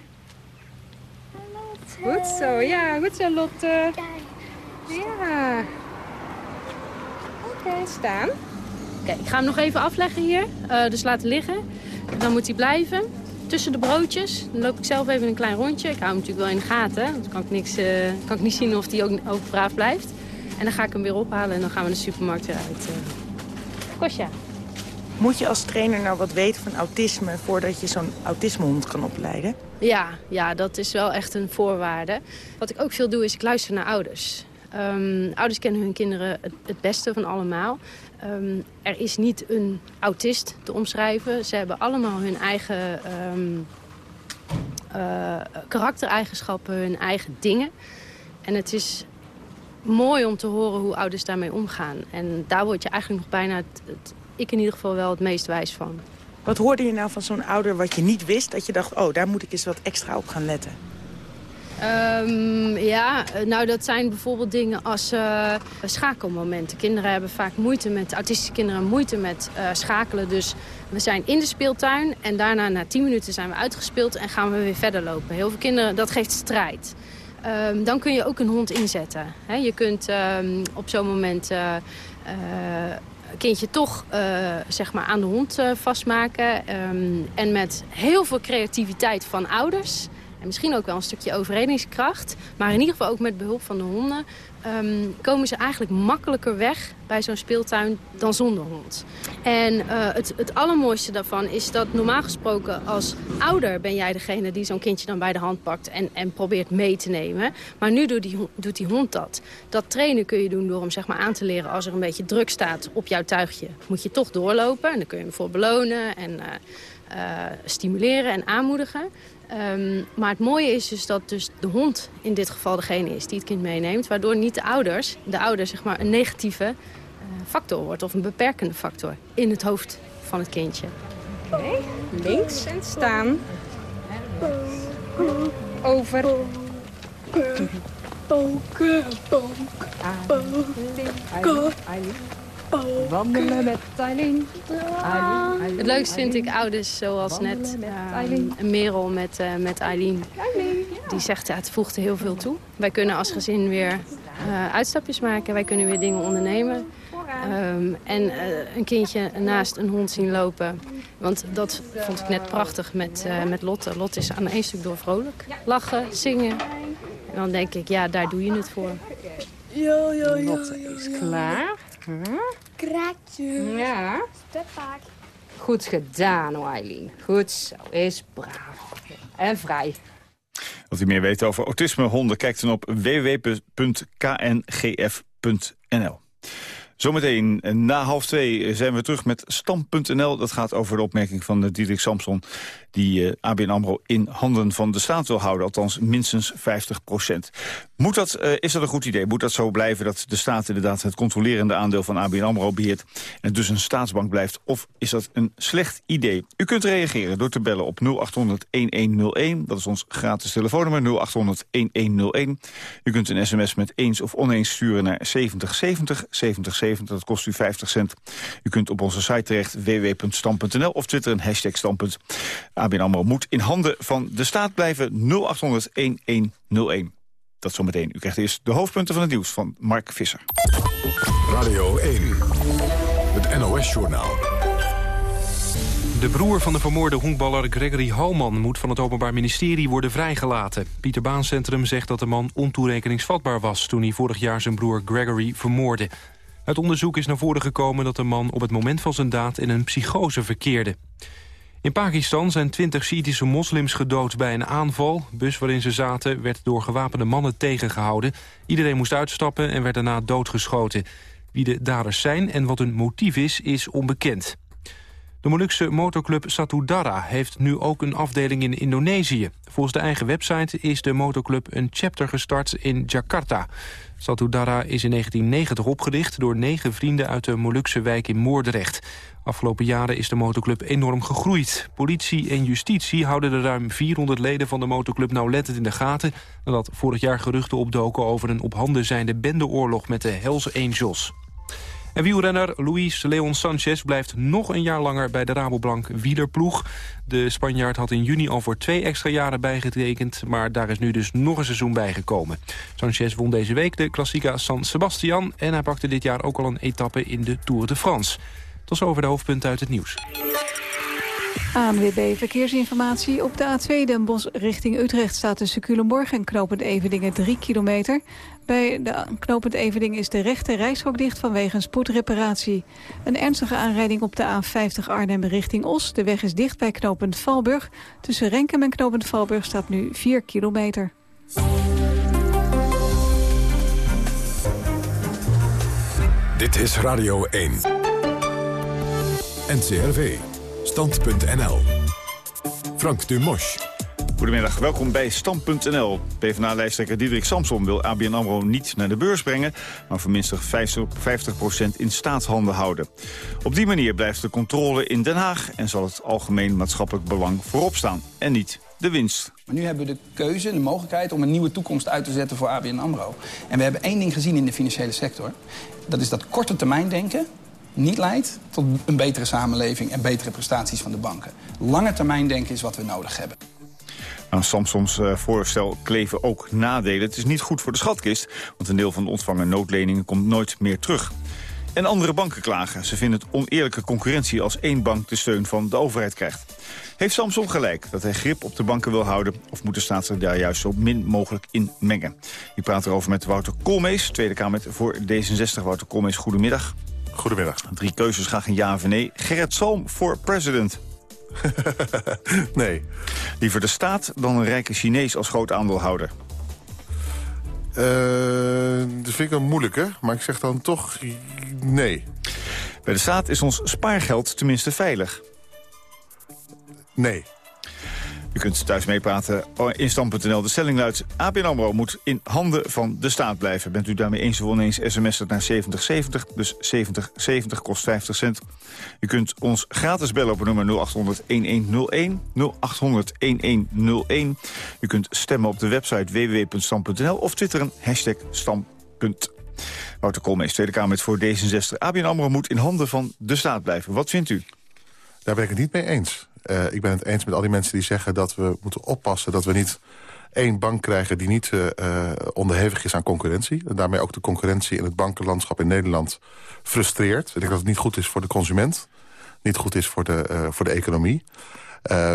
Goed zo, ja, goed zo, Lotte. Ja. Oké, staan. Oké, ik ga hem nog even afleggen hier. Uh, dus laten liggen. Dan moet hij blijven tussen de broodjes. Dan loop ik zelf even een klein rondje. Ik hou hem natuurlijk wel in de gaten. Dan kan ik, niks, uh, kan ik niet zien of hij ook, ook braaf blijft. En dan ga ik hem weer ophalen en dan gaan we de supermarkt weer uit. Uh. Kostja. Moet je als trainer nou wat weten van autisme... voordat je zo'n autismehond kan opleiden? Ja, ja, dat is wel echt een voorwaarde. Wat ik ook veel doe, is ik luister naar ouders. Um, ouders kennen hun kinderen het, het beste van allemaal. Um, er is niet een autist te omschrijven. Ze hebben allemaal hun eigen um, uh, karaktereigenschappen, hun eigen dingen. En het is mooi om te horen hoe ouders daarmee omgaan. En daar word je eigenlijk nog bijna, het, ik in ieder geval wel het meest wijs van. Wat hoorde je nou van zo'n ouder wat je niet wist? Dat je dacht, oh, daar moet ik eens wat extra op gaan letten. Um, ja, nou dat zijn bijvoorbeeld dingen als uh, schakelmomenten. Kinderen hebben vaak moeite met, autistische kinderen moeite met uh, schakelen. Dus we zijn in de speeltuin en daarna na 10 minuten zijn we uitgespeeld en gaan we weer verder lopen. Heel veel kinderen, dat geeft strijd. Um, dan kun je ook een hond inzetten. Je kunt um, op zo'n moment een kindje toch zeg maar aan de hond vastmaken. en met heel veel creativiteit van ouders en misschien ook wel een stukje overredingskracht. Maar in ieder geval ook met behulp van de honden... Um, komen ze eigenlijk makkelijker weg bij zo'n speeltuin dan zonder hond. En uh, het, het allermooiste daarvan is dat normaal gesproken als ouder ben jij degene die zo'n kindje dan bij de hand pakt en, en probeert mee te nemen. Maar nu doet die, doet die hond dat. Dat trainen kun je doen door hem zeg maar, aan te leren als er een beetje druk staat op jouw tuigje. Moet je toch doorlopen en dan kun je hem voor belonen en... Uh, stimuleren en aanmoedigen. Ehm, maar het mooie is dus dat dus de hond in dit geval degene is die het kind meeneemt. Waardoor niet de ouders, de ouder zeg maar een negatieve factor wordt of een beperkende factor in het hoofd van het kindje. Oké, links en staan. Over. Poken, Wandelen met Eileen. Het leukst vind ik ouders zoals net uh, Merel met, uh, met Eileen. Die zegt ja, het voegt er heel veel toe. Wij kunnen als gezin weer uh, uitstapjes maken. Wij kunnen weer dingen ondernemen. Um, en uh, een kindje naast een hond zien lopen. Want dat vond ik net prachtig met, uh, met Lotte. Lotte is aan één stuk door vrolijk. Lachen, zingen. En dan denk ik, ja, daar doe je het voor. Ja, ja, ja. Lotte is klaar. Huh? Kraakje. Ja. Steppaak. Goed gedaan, Eileen. Goed zo, is braaf. En vrij. Wilt u meer weten over autismehonden, kijkt dan op www.kngf.nl. Zometeen na half twee zijn we terug met Stam.nl. Dat gaat over de opmerking van Diederik Samson... die ABN AMRO in handen van de staat wil houden. Althans minstens 50 procent. Moet dat, is dat een goed idee? Moet dat zo blijven dat de staat inderdaad het controlerende aandeel van ABN AMRO beheert... en dus een staatsbank blijft? Of is dat een slecht idee? U kunt reageren door te bellen op 0800-1101. Dat is ons gratis telefoonnummer 0800-1101. U kunt een sms met eens of oneens sturen naar 7070 7070. Dat kost u 50 cent. U kunt op onze site terecht www.stam.nl of twitteren hashtag standpunt. ABN AMRO moet in handen van de staat blijven 0800 1101. Dat zometeen. U krijgt eerst de hoofdpunten van het nieuws van Mark Visser. Radio 1, het NOS-journaal. De broer van de vermoorde honkballer Gregory Halman moet van het Openbaar Ministerie worden vrijgelaten. Pieter Baan Centrum zegt dat de man ontoerekeningsvatbaar was toen hij vorig jaar zijn broer Gregory vermoordde. Uit onderzoek is naar voren gekomen dat de man op het moment van zijn daad in een psychose verkeerde. In Pakistan zijn twintig Shiïtische moslims gedood bij een aanval. De bus waarin ze zaten werd door gewapende mannen tegengehouden. Iedereen moest uitstappen en werd daarna doodgeschoten. Wie de daders zijn en wat hun motief is, is onbekend. De Molukse motorclub Satudara heeft nu ook een afdeling in Indonesië. Volgens de eigen website is de motorclub een chapter gestart in Jakarta. Satudara is in 1990 opgericht door negen vrienden uit de Molukse wijk in Moordrecht. Afgelopen jaren is de motorclub enorm gegroeid. Politie en justitie houden de ruim 400 leden van de motorclub nauwlettend in de gaten... nadat vorig jaar geruchten opdoken over een op handen zijnde bendeoorlog met de Hells Angels. En wielrenner Luis Leon Sanchez blijft nog een jaar langer bij de Rabobank wielerploeg. De Spanjaard had in juni al voor twee extra jaren bijgetekend... maar daar is nu dus nog een seizoen bijgekomen. Sanchez won deze week de Klassica San Sebastian... en hij pakte dit jaar ook al een etappe in de Tour de France. Tot over de hoofdpunten uit het nieuws. ANWB Verkeersinformatie. Op de A2 Den Bosch richting Utrecht staat tussen Culemborg en Knopend Evedingen 3 kilometer. Bij de Knopend Evedingen is de rechte reishok dicht vanwege een spoedreparatie. Een ernstige aanrijding op de A50 Arnhem richting Os. De weg is dicht bij Knopend Valburg. Tussen Renkum en Knopend Valburg staat nu 4 kilometer. Dit is Radio 1. NCRV. Stand.nl. Frank Dumosch. Goedemiddag, welkom bij Stand.nl. PvdA-lijsttrekker Diederik Samson wil ABN AMRO niet naar de beurs brengen... maar voor minstens 50% in staatshanden houden. Op die manier blijft de controle in Den Haag... en zal het algemeen maatschappelijk belang voorop staan. En niet de winst. Maar nu hebben we de keuze, de mogelijkheid om een nieuwe toekomst uit te zetten voor ABN AMRO. En we hebben één ding gezien in de financiële sector. Dat is dat korte termijn denken niet leidt tot een betere samenleving en betere prestaties van de banken. Lange termijn denken is wat we nodig hebben. Aan Samsons uh, voorstel kleven ook nadelen. Het is niet goed voor de schatkist, want een deel van de ontvangen noodleningen komt nooit meer terug. En andere banken klagen. Ze vinden het oneerlijke concurrentie als één bank de steun van de overheid krijgt. Heeft Samson gelijk dat hij grip op de banken wil houden... of moet de staat zich daar juist zo min mogelijk in mengen? Ik praat erover met Wouter Koolmees, Tweede Kamer voor D66. Wouter Koolmees, goedemiddag. Goedemiddag. Drie keuzes, graag een ja of nee. Gerrit Salm voor president. (laughs) nee. Liever de staat dan een rijke Chinees als groot aandeelhouder? Uh, dat vind ik dan moeilijk, hè? Maar ik zeg dan toch nee. Bij de staat is ons spaargeld tenminste veilig. Nee. U kunt thuis meepraten in stand.nl. De stelling luidt, ABN AMRO moet in handen van de staat blijven. Bent u daarmee eens of oneens, sms het naar 7070, dus 7070 kost 50 cent. U kunt ons gratis bellen op nummer 0800-1101, 0800-1101. U kunt stemmen op de website www.stand.nl of twitteren hashtag stand. Wouter Koolmees, Tweede Kamer voor D66. ABN AMRO moet in handen van de staat blijven. Wat vindt u? Daar ben ik het niet mee eens. Uh, ik ben het eens met al die mensen die zeggen dat we moeten oppassen... dat we niet één bank krijgen die niet uh, onderhevig is aan concurrentie. En daarmee ook de concurrentie in het bankenlandschap in Nederland frustreert. Ik denk dat het niet goed is voor de consument. Niet goed is voor de, uh, voor de economie.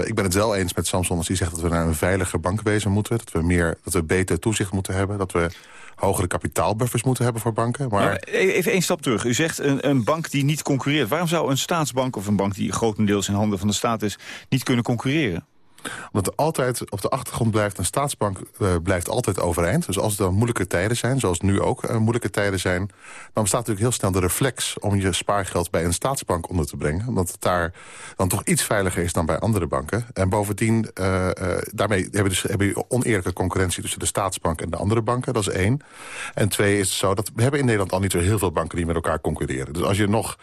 Ik ben het wel eens met Samson als die zegt dat we naar een veiliger bankwezen moeten. Dat we, meer, dat we beter toezicht moeten hebben. Dat we hogere kapitaalbuffers moeten hebben voor banken. Maar... Nou, even één stap terug. U zegt een, een bank die niet concurreert. Waarom zou een staatsbank of een bank die grotendeels in handen van de staat is... niet kunnen concurreren? Omdat er altijd op de achtergrond blijft... een staatsbank uh, blijft altijd overeind. Dus als er dan moeilijke tijden zijn, zoals nu ook uh, moeilijke tijden zijn... dan bestaat natuurlijk heel snel de reflex om je spaargeld bij een staatsbank onder te brengen. Omdat het daar dan toch iets veiliger is dan bij andere banken. En bovendien, uh, daarmee hebben we dus hebben we oneerlijke concurrentie... tussen de staatsbank en de andere banken, dat is één. En twee is het zo dat we hebben in Nederland al niet zo heel veel banken... die met elkaar concurreren. Dus als je nog,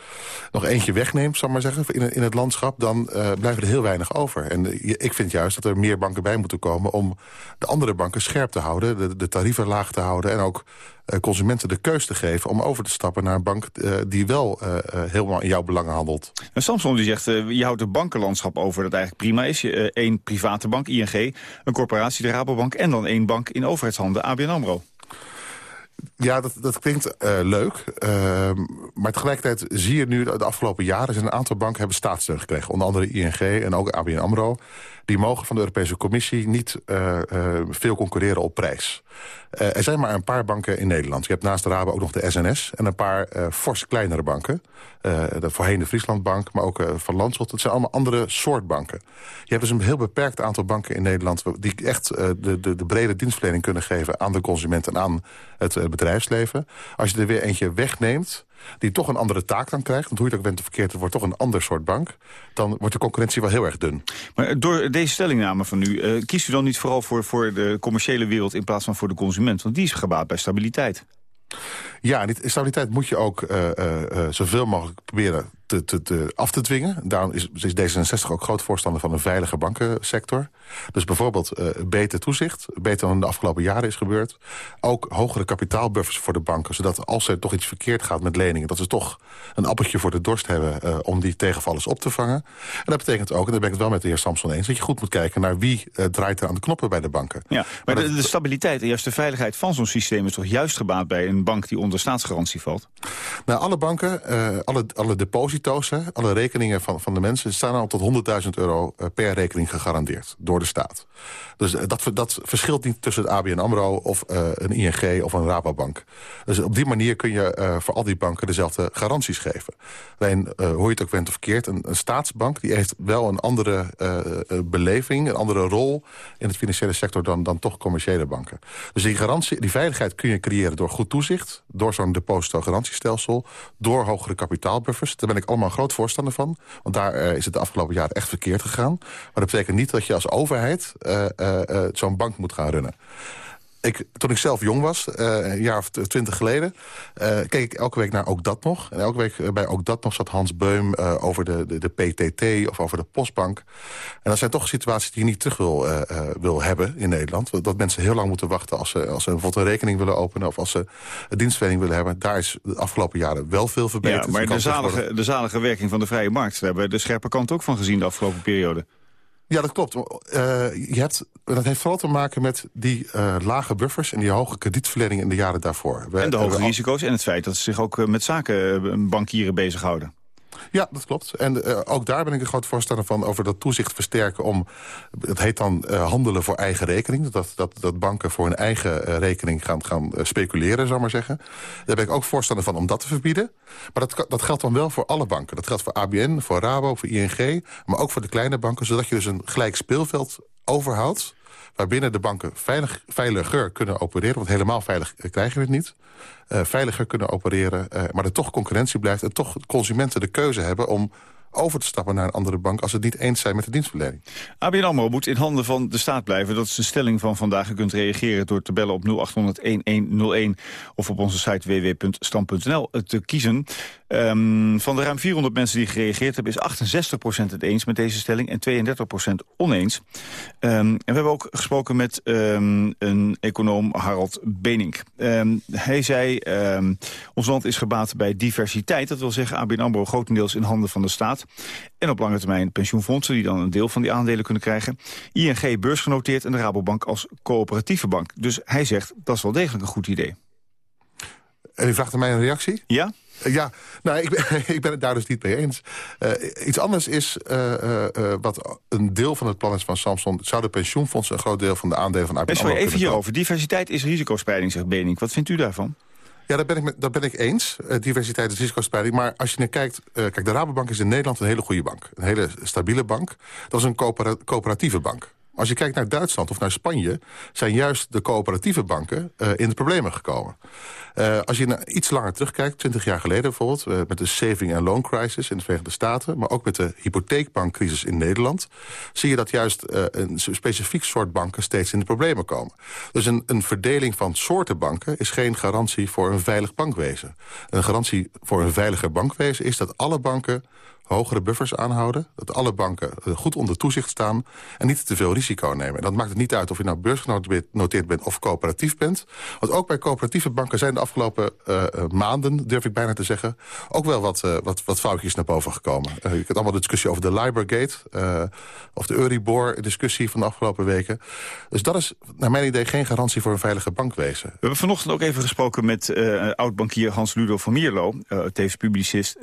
nog eentje wegneemt, zal maar zeggen, in, in het landschap... dan blijven er heel weinig over. En ik vind juist dat er meer banken bij moeten komen... om de andere banken scherp te houden, de, de tarieven laag te houden... en ook uh, consumenten de keus te geven om over te stappen naar een bank... Uh, die wel uh, helemaal in jouw belangen handelt. En Samson die zegt, je houdt het bankenlandschap over dat eigenlijk prima is. Je, één private bank, ING, een corporatie, de Rabobank... en dan één bank in overheidshanden, ABN AMRO. Ja, dat, dat klinkt uh, leuk. Uh, maar tegelijkertijd zie je nu de afgelopen jaren... zijn een aantal banken hebben staatssteun gekregen. Onder andere ING en ook ABN AMRO. Die mogen van de Europese Commissie niet uh, veel concurreren op prijs. er zijn maar een paar banken in Nederland. Je hebt naast de Rabo ook nog de SNS en een paar fors kleinere banken. de voorheen de Frieslandbank, maar ook Van Landschot. Het zijn allemaal andere soort banken. Je hebt dus een heel beperkt aantal banken in Nederland... die echt de, de, de brede dienstverlening kunnen geven aan de consument... en aan het bedrijfsleven. Als je er weer eentje wegneemt die toch een andere taak dan krijgt... want hoe je ook bent verkeerd, het wordt toch een ander soort bank... dan wordt de concurrentie wel heel erg dun. Maar door deze stellingname van u, uh, kiest u dan niet vooral voor, voor de commerciële wereld... in plaats van voor de consument? Want die is gebaat bij stabiliteit. Ja, die stabiliteit moet je ook uh, uh, zoveel mogelijk proberen te, te, te, af te dwingen. Daarom is, is D66 ook groot voorstander van een veilige bankensector. Dus bijvoorbeeld uh, beter toezicht, beter dan de afgelopen jaren is gebeurd. Ook hogere kapitaalbuffers voor de banken, zodat als er toch iets verkeerd gaat met leningen... dat ze toch een appeltje voor de dorst hebben om die tegenvallers op te vangen. En dat betekent ook, en daar ben ik het wel met de heer Samson eens... dat je goed moet kijken naar wie draait er aan de knoppen bij de banken. Ja, maar, maar de, de, stabiliteit en juist de veiligheid van zo'n systeem... is toch juist gebaat bij een bank die onder staatsgarantie valt? Nou, alle banken, alle, alle deposito's, hè, alle rekeningen van, van de mensen... staan al tot 100.000 euro per rekening gegarandeerd door de staat. Dus dat, dat verschilt niet tussen het ABN AMRO of een ING of een Rabobank. Dus op die manier kun je voor al die banken dezelfde garanties geven. Alleen, hoe je het ook bent of verkeerd, een, een, staatsbank die heeft wel een andere beleving... een andere rol in het financiële sector dan, dan toch commerciële banken. Dus die garantie, die veiligheid kun je creëren door goed toezicht... door zo'n deposito-garantiestelsel, door hogere kapitaalbuffers. Daar ben ik allemaal groot voorstander van. Want daar is het de afgelopen jaren echt verkeerd gegaan. Maar dat betekent niet dat je als overheid uh, uh, zo'n bank moet gaan runnen. Ik, toen ik zelf jong was, uh, een jaar of twintig geleden... Uh, keek ik elke week naar Ook Dat Nog. En elke week bij Ook Dat Nog zat Hans Beum over de, de, de, PTT of over de Postbank. En dat zijn toch situaties die je niet terug wil, wil hebben in Nederland. Dat mensen heel lang moeten wachten als ze, als ze bijvoorbeeld een rekening willen openen... of als ze een dienstverlening willen hebben. Daar is de afgelopen jaren wel veel verbeterd. Ja, maar de zalige, de zalige werking van de vrije markt... daar hebben we de scherpe kant ook van gezien de afgelopen periode. Ja, dat klopt. Uh, je hebt, dat heeft vooral te maken met die uh, lage buffers... en die hoge kredietverlening in de jaren daarvoor. We, en de hoge risico's en het feit dat ze zich ook met zakenbankieren bezighouden. Ja, dat klopt. En uh, ook daar ben ik een groot voorstander van over dat toezicht versterken om, het heet dan uh, handelen voor eigen rekening. Dat, dat, dat banken voor hun eigen uh, rekening gaan, gaan speculeren, zou maar zeggen. Daar ben ik ook voorstander van om dat te verbieden. Maar dat, dat geldt dan wel voor alle banken. Dat geldt voor ABN, voor Rabo, voor ING, maar ook voor de kleine banken. Zodat je dus een gelijk speelveld overhoudt waarbinnen de banken veilig, veiliger kunnen opereren. Want helemaal veilig krijgen we het niet. Uh, veiliger kunnen opereren, uh, maar er toch concurrentie blijft... en toch consumenten de keuze hebben om over te stappen naar een andere bank... als het niet eens zijn met de dienstverlening. ABN AMRO moet in handen van de staat blijven. Dat is de stelling van vandaag. U kunt reageren door te bellen op 0800-1101... of op onze site www.stam.nl te kiezen. Um, van de ruim 400 mensen die gereageerd hebben... is 68% het eens met deze stelling en 32% oneens. Um, en we hebben ook gesproken met um, een econoom, Harald Benink. hij zei, ons land is gebaat bij diversiteit. Dat wil zeggen, ABN AMRO grotendeels in handen van de staat. En op lange termijn pensioenfondsen die dan een deel van die aandelen kunnen krijgen. ING beursgenoteerd en de Rabobank als coöperatieve bank. Dus hij zegt, dat is wel degelijk een goed idee. En u vraagt aan mij een reactie? Ja? Ja, nou, ik ben, (laughs) ik ben het daar dus niet mee eens. Uh, iets anders is uh, uh, wat een deel van het plan is van Samson... zou de pensioenfondsen een groot deel van de aandelen van ABN AMRO Even hierover. Diversiteit is risicospreiding, zegt Benink. Wat vindt u daarvan? Ja, daar ben ik, met, ben ik eens. Uh, diversiteit is risicospreiding. Maar als je naar kijkt... Uh, kijk, de Rabobank is in Nederland een hele goede bank. Een hele stabiele bank. Dat is een coöperatieve bank. Als je kijkt naar Duitsland of naar Spanje... zijn juist de coöperatieve banken uh, in de problemen gekomen. Uh, als je naar iets langer terugkijkt, 20 jaar geleden bijvoorbeeld... Uh, met de saving- en loan crisis in de Verenigde Staten... maar ook met de hypotheekbankcrisis in Nederland... zie je dat juist een specifiek soort banken steeds in de problemen komen. Dus een, een verdeling van soorten banken is geen garantie voor een veilig bankwezen. Een garantie voor een veiliger bankwezen is dat alle banken hogere buffers aanhouden. Dat alle banken eh, goed onder toezicht staan en niet te veel risico nemen. En dat maakt het niet uit of je nou beursgenoteerd bent of coöperatief bent. Want ook bij coöperatieve banken zijn de afgelopen uh, maanden, durf ik bijna te zeggen... ook wel wat, uh, wat, wat foutjes naar boven gekomen. Uh, je hebt allemaal de discussie over de Librogate... Uh, of de Euribor-discussie van de afgelopen weken. Dus dat is naar mijn idee geen garantie voor een veilige bankwezen. We hebben vanochtend ook even gesproken met oud-bankier Hans-Ludo van Mierlo... tevens publicist.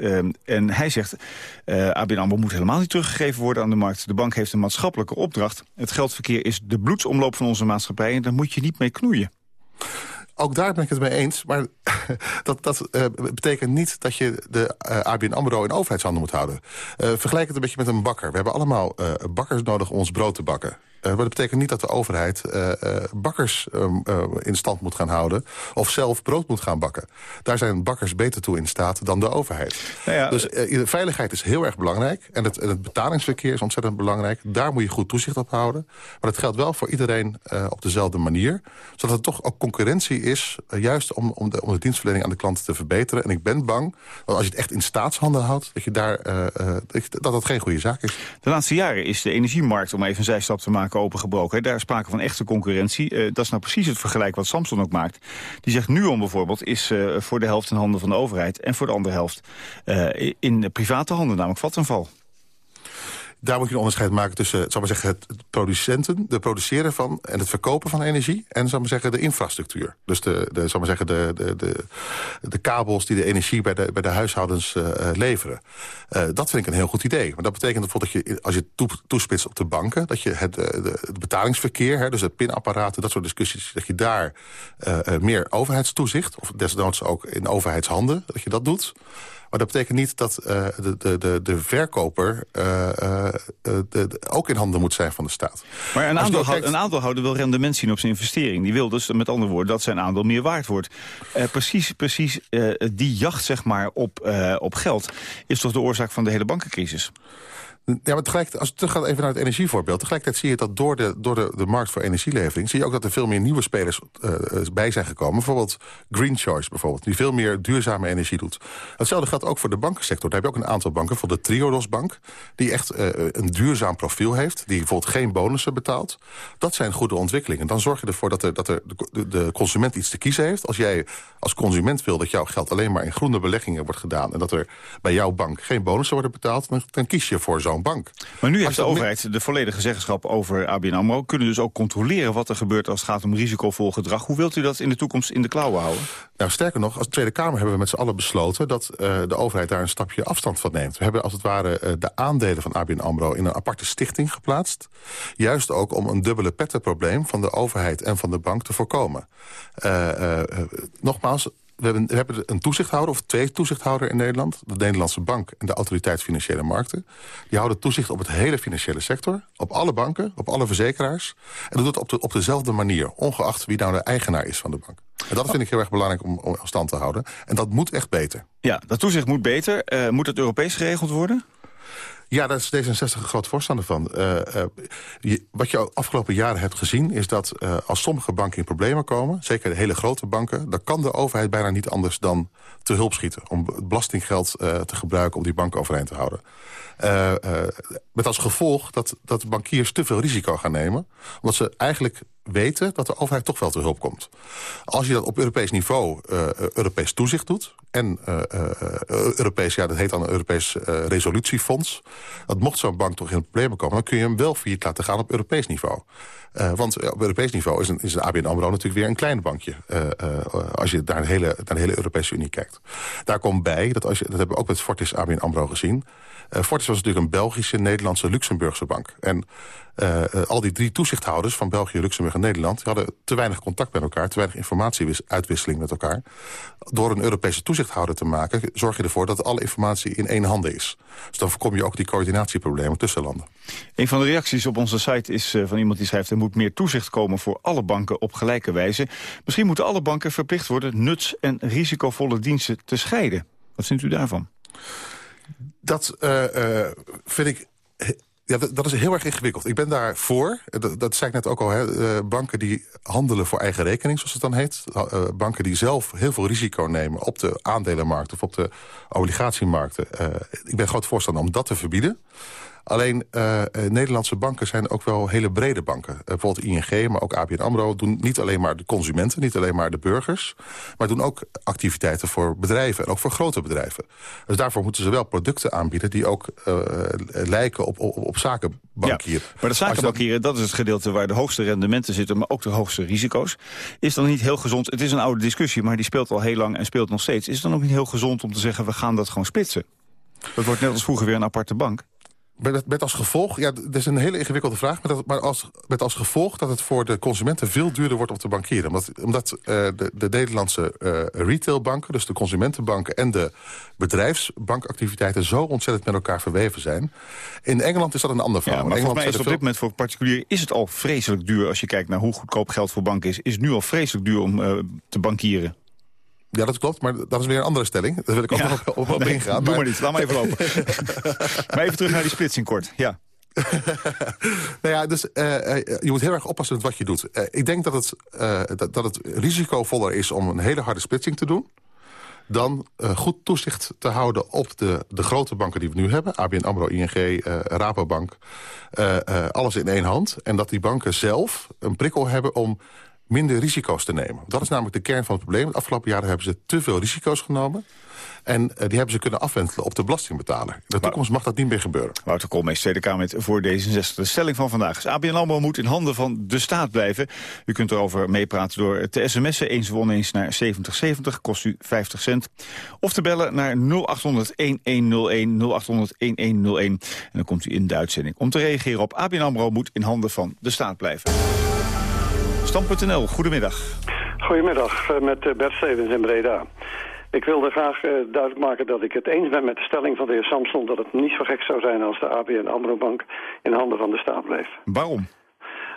en hij zegt... Uh, ABN AMRO moet helemaal niet teruggegeven worden aan de markt. De bank heeft een maatschappelijke opdracht. Het geldverkeer is de bloedsomloop van onze maatschappij... en daar moet je niet mee knoeien. Ook daar ben ik het mee eens. Maar (laughs) dat, dat uh, betekent niet dat je de uh, ABN AMRO in overheidshanden moet houden. Vergelijk het een beetje met een bakker. We hebben allemaal bakkers nodig om ons brood te bakken. Uh, maar dat betekent niet dat de overheid uh, uh, bakkers um, in stand moet gaan houden... of zelf brood moet gaan bakken. Daar zijn bakkers beter toe in staat dan de overheid. Nou ja, dus veiligheid is heel erg belangrijk. En het, het, betalingsverkeer is ontzettend belangrijk. Daar moet je goed toezicht op houden. Maar dat geldt wel voor iedereen op dezelfde manier. Zodat er toch ook concurrentie is... juist om, om, de, om de dienstverlening aan de klanten te verbeteren. En ik ben bang dat als je het echt in staatshanden houdt... dat, je daar, dat dat geen goede zaak is. De laatste jaren is de energiemarkt, om even een zijstap te maken opengebroken. Daar is sprake van echte concurrentie. Uh, dat is nou precies het vergelijk wat Samsung ook maakt. Die zegt nu om bijvoorbeeld is uh, voor de helft in handen van de overheid... en voor de andere helft uh, in private handen, namelijk Vattenval daar moet je een onderscheid maken tussen zal maar zeggen, het producenten, de produceren van en het verkopen van energie. En zal maar zeggen, de infrastructuur. Dus de, de, zal maar zeggen, de, de, de, kabels die de energie bij de, bij de huishoudens uh, leveren. Uh, dat vind ik een heel goed idee. Maar dat betekent bijvoorbeeld dat je, als je toespitst op de banken, dat je het, het betalingsverkeer, hè, dus het pinapparaten, dat soort discussies, dat je daar uh, meer overheidstoezicht, of desnoods ook in overheidshanden, dat je dat doet. Maar dat betekent niet dat uh, de, de, de, de verkoper uh, de, ook in handen moet zijn van de staat. Maar een, aandeelhouder, kijkt... een aandeelhouder wil rendement zien op zijn investering. Die wil dus, met andere woorden, dat zijn aandeel meer waard wordt. precies precies die jacht zeg maar, op, op geld is toch de oorzaak van de hele bankencrisis? Ja, maar tegelijk, als we teruggaan even naar het energievoorbeeld... tegelijkertijd zie je dat door de, door de, de markt voor energielevering... zie je ook dat er veel meer nieuwe spelers uh, bij zijn gekomen. Bijvoorbeeld Green Choice, bijvoorbeeld, die veel meer duurzame energie doet. Hetzelfde geldt ook voor de bankensector. Daar heb je ook een aantal banken, voor de Triodos Bank... die echt uh, een duurzaam profiel heeft, die bijvoorbeeld geen bonussen betaalt. Dat zijn goede ontwikkelingen. Dan zorg je ervoor dat, er, dat er de, de consument iets te kiezen heeft. Als jij als consument wil dat jouw geld alleen maar in groene beleggingen wordt gedaan... en dat er bij jouw bank geen bonussen worden betaald... dan, dan kies je voor zo'n bank. Maar nu heeft de overheid de volledige zeggenschap over ABN AMRO. Kunnen dus ook controleren wat er gebeurt als het gaat om risicovol gedrag. Hoe wilt u dat in de toekomst in de klauwen houden? Nou, sterker nog, als Tweede Kamer hebben we met z'n allen besloten... dat uh, de overheid daar een stapje afstand van neemt. We hebben als het ware uh, de aandelen van ABN AMRO in een aparte stichting geplaatst. Juist ook om een dubbele pettenprobleem van de overheid en van de bank te voorkomen. Uh, nogmaals, we hebben, een toezichthouder, of twee toezichthouders in Nederland. De Nederlandse Bank en de Autoriteit Financiële Markten. Die houden toezicht op het hele financiële sector. Op alle banken, op alle verzekeraars. En dat doet op, de, op dezelfde manier. Ongeacht wie nou de eigenaar is van de bank. En dat vind ik heel erg belangrijk om, om stand te houden. En dat moet echt beter. Ja, dat toezicht moet beter. Uh, moet het Europees geregeld worden? Ja, daar is D66 een groot voorstander van. Uh, uh, wat je afgelopen jaren hebt gezien... is dat uh, als sommige banken in problemen komen... zeker de hele grote banken... dan kan de overheid bijna niet anders dan te hulp schieten... om belastinggeld te gebruiken om die bank overeind te houden. Met als gevolg dat, dat bankiers te veel risico gaan nemen... omdat ze eigenlijk weten dat de overheid toch wel te hulp komt. Als je dat op Europees niveau Europees toezicht doet... en Europees, ja, dat heet dan een Europees resolutiefonds dat mocht zo'n bank toch in problemen komen... dan kun je hem wel failliet laten gaan op Europees niveau. Want op Europees niveau is een, is een ABN AMRO natuurlijk weer een klein bankje. Als je naar de, hele, naar hele Europese Unie kijkt. Daar komt bij, dat, als je, dat hebben we ook met Fortis ABN AMRO gezien... Fortis was natuurlijk een Belgische, Nederlandse, Luxemburgse bank. En uh, al die drie toezichthouders van België, Luxemburg en Nederland... hadden te weinig contact met elkaar, te weinig informatieuitwisseling met elkaar. Door een Europese toezichthouder te maken... zorg je ervoor dat alle informatie in één handen is. Dus dan voorkom je ook die coördinatieproblemen tussen landen. Een van de reacties op onze site is van iemand die schrijft... er moet meer toezicht komen voor alle banken op gelijke wijze. Misschien moeten alle banken verplicht worden... nuts- en risicovolle diensten te scheiden. Wat vindt u daarvan? Dat vind ik ja, dat, is heel erg ingewikkeld. Ik ben daar voor. Dat, dat zei ik net ook al. Hè. Banken die handelen voor eigen rekening, zoals het dan heet. Banken die zelf heel veel risico nemen op de aandelenmarkt... of op de obligatiemarkten. Ik ben groot voorstander om dat te verbieden. Alleen uh, Nederlandse banken zijn ook wel hele brede banken. Uh, bijvoorbeeld ING, maar ook ABN AMRO doen niet alleen maar de consumenten... niet alleen maar de burgers, maar doen ook activiteiten voor bedrijven... en ook voor grote bedrijven. Dus daarvoor moeten ze wel producten aanbieden... die ook uh, lijken op, op, op zakenbankieren. Ja, maar de zakenbankieren, dat is het gedeelte waar de hoogste rendementen zitten... maar ook de hoogste risico's. Is dan niet heel gezond, het is een oude discussie... maar die speelt al heel lang en speelt nog steeds. Is het dan ook niet heel gezond om te zeggen... we gaan dat gewoon splitsen? Dat wordt net als vroeger weer een aparte bank. Met, met, als gevolg, ja, dat is een hele ingewikkelde vraag... maar, dat, maar als, met als gevolg dat het voor de consumenten veel duurder wordt om te bankieren. Omdat, omdat uh, de, de, Nederlandse uh, retailbanken, dus de consumentenbanken... en de bedrijfsbankactiviteiten zo ontzettend met elkaar verweven zijn. In Engeland is dat een ander verhaal. Ja, maar volgens mij is het op dit moment voor particulier is het al vreselijk duur... als je kijkt naar hoe goedkoop geld voor banken is. Is het nu al vreselijk duur om uh, te bankieren? Ja, dat klopt, maar dat is weer een andere stelling. Daar wil ik ook ja. nog op, op nee, ingaan. Doe maar, niet, laat maar even lopen. (laughs) maar even terug naar die splitsing kort, ja. (laughs) nou ja, dus uh, je moet heel erg oppassen met wat je doet. Uh, ik denk dat het, uh, dat, dat, het risicovoller is om een hele harde splitsing te doen... dan goed toezicht te houden op de, de grote banken die we nu hebben. ABN AMRO, ING, Rabobank. alles in één hand. En dat die banken zelf een prikkel hebben om minder risico's te nemen. Dat is namelijk de kern van het probleem. De afgelopen jaren hebben ze te veel risico's genomen. En uh, die hebben ze kunnen afwentelen op de belastingbetaler. In de toekomst mag dat niet meer gebeuren. Wouter Koolmees, Tweede Kamer voor D66. De stelling van vandaag is ABN AMRO moet in handen van de staat blijven. U kunt erover meepraten door te sms'en eens of oneens naar 7070. Kost u 50 cent. Of te bellen naar 0800-1101, 0800-1101. En dan komt u in de uitzending. Om te reageren op ABN AMRO moet in handen van de staat blijven. Stam.nl, goedemiddag. Goedemiddag, eh, met eh, Bert Stevens in Breda. Ik wilde graag uh, duidelijk maken dat ik het eens ben met de stelling van de heer Samson... dat het niet zo gek zou zijn als de ABN AMRO-bank in handen van de staat bleef. Waarom?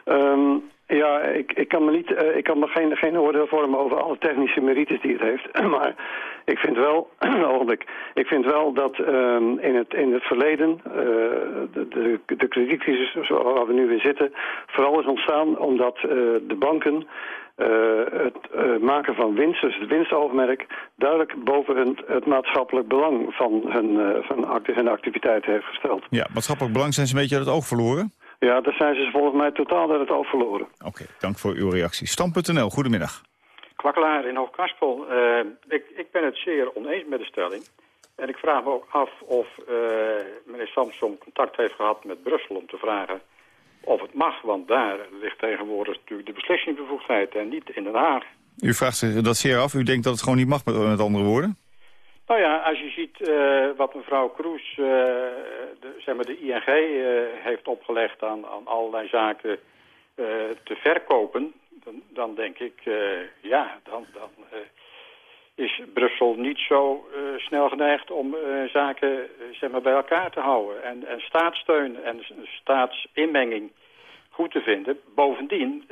Um, ja, ik, ik kan me, niet, uh, ik kan me geen, geen oordeel vormen over alle technische merites die het heeft. (clears throat) maar ik vind wel, (clears throat) ogenblik, ik vind wel dat um, in, het, in het verleden uh, de, de, de kredietcrisis waar we nu in zitten... vooral is ontstaan omdat uh, de banken het maken van winst, dus het winstoogmerk, duidelijk boven hun, het maatschappelijk belang van hun, van acti hun activiteit heeft gesteld. Ja, maatschappelijk belang zijn ze een beetje uit het oog verloren? Ja, daar zijn ze volgens mij totaal uit het oog verloren. Oké, okay, dank voor uw reactie. Stam.nl, goedemiddag. Kwakkelaar in Hoogkaspel. ik, ik ben het zeer oneens met de stelling. En ik vraag me ook af of meneer Samson contact heeft gehad met Brussel om te vragen of het mag, want daar ligt tegenwoordig natuurlijk de beslissingsbevoegdheid en niet in Den Haag. U vraagt zich dat zeer af. U denkt dat het gewoon niet mag, met, met andere woorden? Nou ja, als je ziet uh, wat mevrouw Kroes, uh, de, zeg maar de ING, eh, heeft opgelegd aan, aan allerlei zaken te verkopen, dan, dan denk ik, ja, dan, dan is Brussel niet zo snel geneigd om zaken zeg maar bij elkaar te houden. En, en staatssteun en staatsinmenging goed te vinden. Bovendien